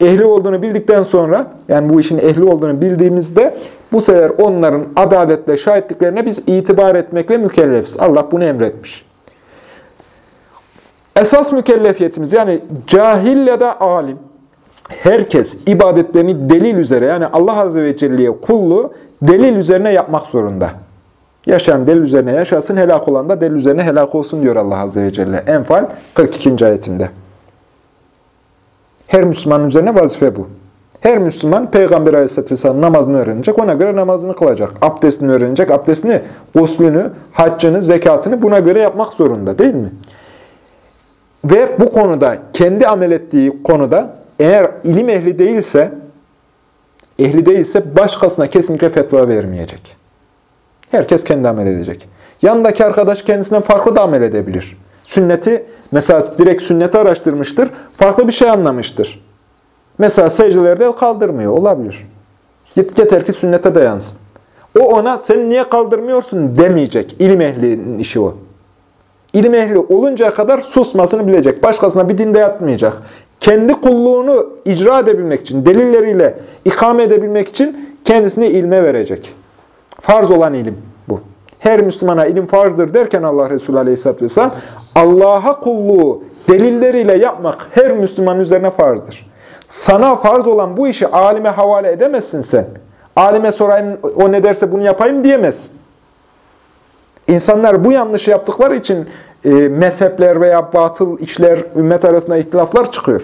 Ehli olduğunu bildikten sonra, yani bu işin ehli olduğunu bildiğimizde bu sefer onların adaletle şahitliklerine biz itibar etmekle mükellefiz. Allah bunu emretmiş. Esas mükellefiyetimiz yani cahil ya da alim, herkes ibadetlerini delil üzere yani Allah Azze ve Celle'ye kulluğu delil üzerine yapmak zorunda. Yaşayan delil üzerine yaşasın, helak olan da delil üzerine helak olsun diyor Allah Azze ve Celle. Enfal 42. ayetinde. Her Müslümanın üzerine vazife bu. Her Müslüman Peygamber Aleyhisselatü Vesselam namazını öğrenecek, ona göre namazını kılacak. Abdestini öğrenecek, abdestini, guslünü, haccını, zekatını buna göre yapmak zorunda değil mi? Ve bu konuda, kendi amel ettiği konuda eğer ilim ehli değilse, ehli değilse başkasına kesinlikle fetva vermeyecek. Herkes kendi amel edecek. Yanındaki arkadaş kendisinden farklı da amel edebilir. Sünneti, mesela direkt sünneti araştırmıştır, farklı bir şey anlamıştır. Mesela secdelerde el kaldırmıyor, olabilir. Yeter ki sünnete dayansın. O ona sen niye kaldırmıyorsun demeyecek. İlim ehlinin işi o. İlim ehli oluncaya kadar susmasını bilecek. Başkasına bir dinde yatmayacak. Kendi kulluğunu icra edebilmek için, delilleriyle ikame edebilmek için kendisini ilme verecek. Farz olan ilim. Her Müslümana ilim farzdır derken Allah Resulü Aleyhisselatü Vesselam, Allah'a kulluğu delilleriyle yapmak her Müslümanın üzerine farzdır. Sana farz olan bu işi alime havale edemezsin sen. Alime sorayım, o ne derse bunu yapayım diyemezsin. İnsanlar bu yanlışı yaptıkları için e, mezhepler veya batıl işler, ümmet arasında ihtilaflar çıkıyor.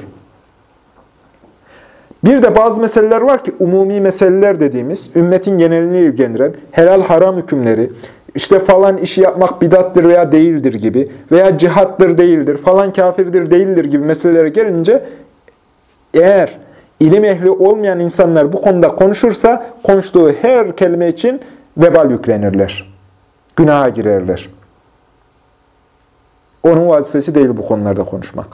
Bir de bazı meseleler var ki umumi meseleler dediğimiz, ümmetin genelini ilgilendiren, helal haram hükümleri, işte falan işi yapmak bidattır veya değildir gibi veya cihattır değildir, falan kafirdir değildir gibi meselelere gelince eğer ilim ehli olmayan insanlar bu konuda konuşursa konuştuğu her kelime için vebal yüklenirler. Günaha girerler. Onun vazifesi değil bu konularda konuşmak.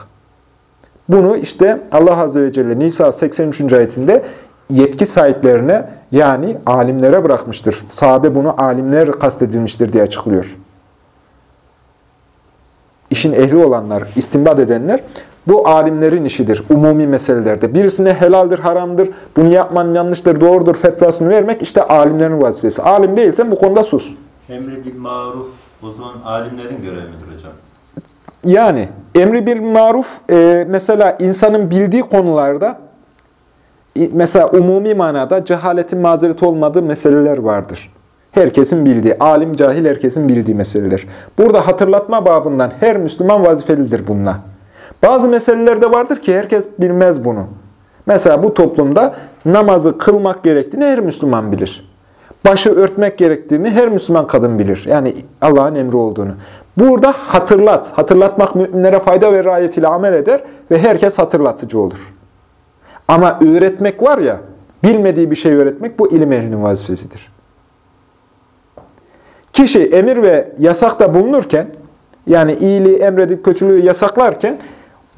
Bunu işte Allah Azze ve Celle Nisa 83. ayetinde yetki sahiplerine yani alimlere bırakmıştır. Sahabe bunu alimler kastedilmiştir diye açıklıyor. İşin ehli olanlar, istinbat edenler bu alimlerin işidir umumi meselelerde. Birisine helaldir, haramdır, bunu yapman yanlıştır, doğrudur fetvasını vermek işte alimlerin vazifesi. Alim değilsen bu konuda sus. Emri bil maruf o zaman alimlerin görevi midir hocam? Yani emri bir maruf e, mesela insanın bildiği konularda mesela umumi manada cehaletin mazereti olmadığı meseleler vardır. Herkesin bildiği, alim cahil herkesin bildiği meseleler. Burada hatırlatma babından her Müslüman vazifelidir bununla. Bazı meseleler de vardır ki herkes bilmez bunu. Mesela bu toplumda namazı kılmak gerektiğini her Müslüman bilir. Başı örtmek gerektiğini her Müslüman kadın bilir. Yani Allah'ın emri olduğunu. Burada hatırlat. Hatırlatmak müminlere fayda ve ayetiyle amel eder ve herkes hatırlatıcı olur. Ama öğretmek var ya, bilmediği bir şey öğretmek bu ilim ehlinin vazifesidir. Kişi emir ve yasakta bulunurken, yani iyiliği emredip kötülüğü yasaklarken,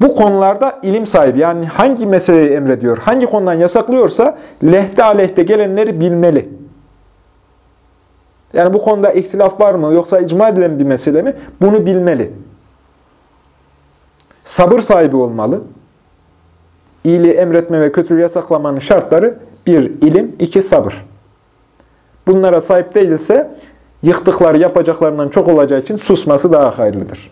bu konularda ilim sahibi. Yani hangi meseleyi emrediyor, hangi konudan yasaklıyorsa lehte aleyhte gelenleri bilmeli. Yani bu konuda ihtilaf var mı yoksa icma edilen bir mesele mi? Bunu bilmeli. Sabır sahibi olmalı. İyiliği emretme ve kötülüğü yasaklamanın şartları bir ilim, iki sabır. Bunlara sahip değilse yıktıkları yapacaklarından çok olacağı için susması daha hayırlıdır.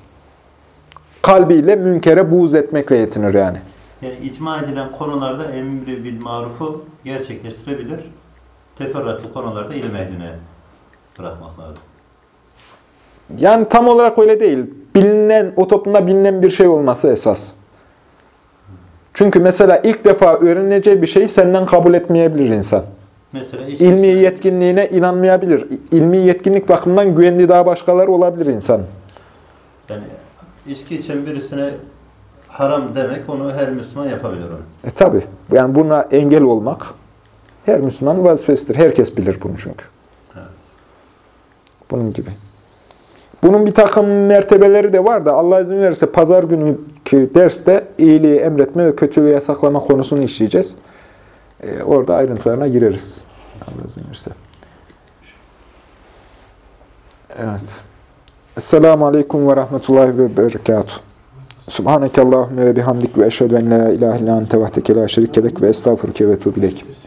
Kalbiyle münkere buğz etmekle yetinir yani. Yani icma edilen konularda emri bil marufu gerçekleştirebilir. Teferruatlı konularda ilim ehline bırakmak lazım. Yani tam olarak öyle değil. Bilinen, o toplumda bilinen bir şey olması esas. Çünkü mesela ilk defa öğreneceği bir şeyi senden kabul etmeyebilir insan. Mesela iş İlmi yetkinliğine inanmayabilir. İlmi yetkinlik bakımından güvenli daha başkaları olabilir insan. yani içki içen birisine haram demek onu her Müslüman yapabilir onu. E tabi. Yani buna engel olmak her Müslümanın vazifesidir. Herkes bilir bunu çünkü. Evet. Bunun gibi. Bunun bir takım mertebeleri de var da Allah izin verirse pazar günkü derste iyiliği emretme ve kötülüğü yasaklama konusunu işleyeceğiz. Ee, orada ayrıntılarına gireriz. Allah izin. Evet. Esselamu Aleyküm ve Rahmetullahi ve Berekatuhu. Subhaneke Allahümme ve bihamdik ve eşhedü en la ilahe illa ente şerikelek ve estağfurke ve tuğbilek.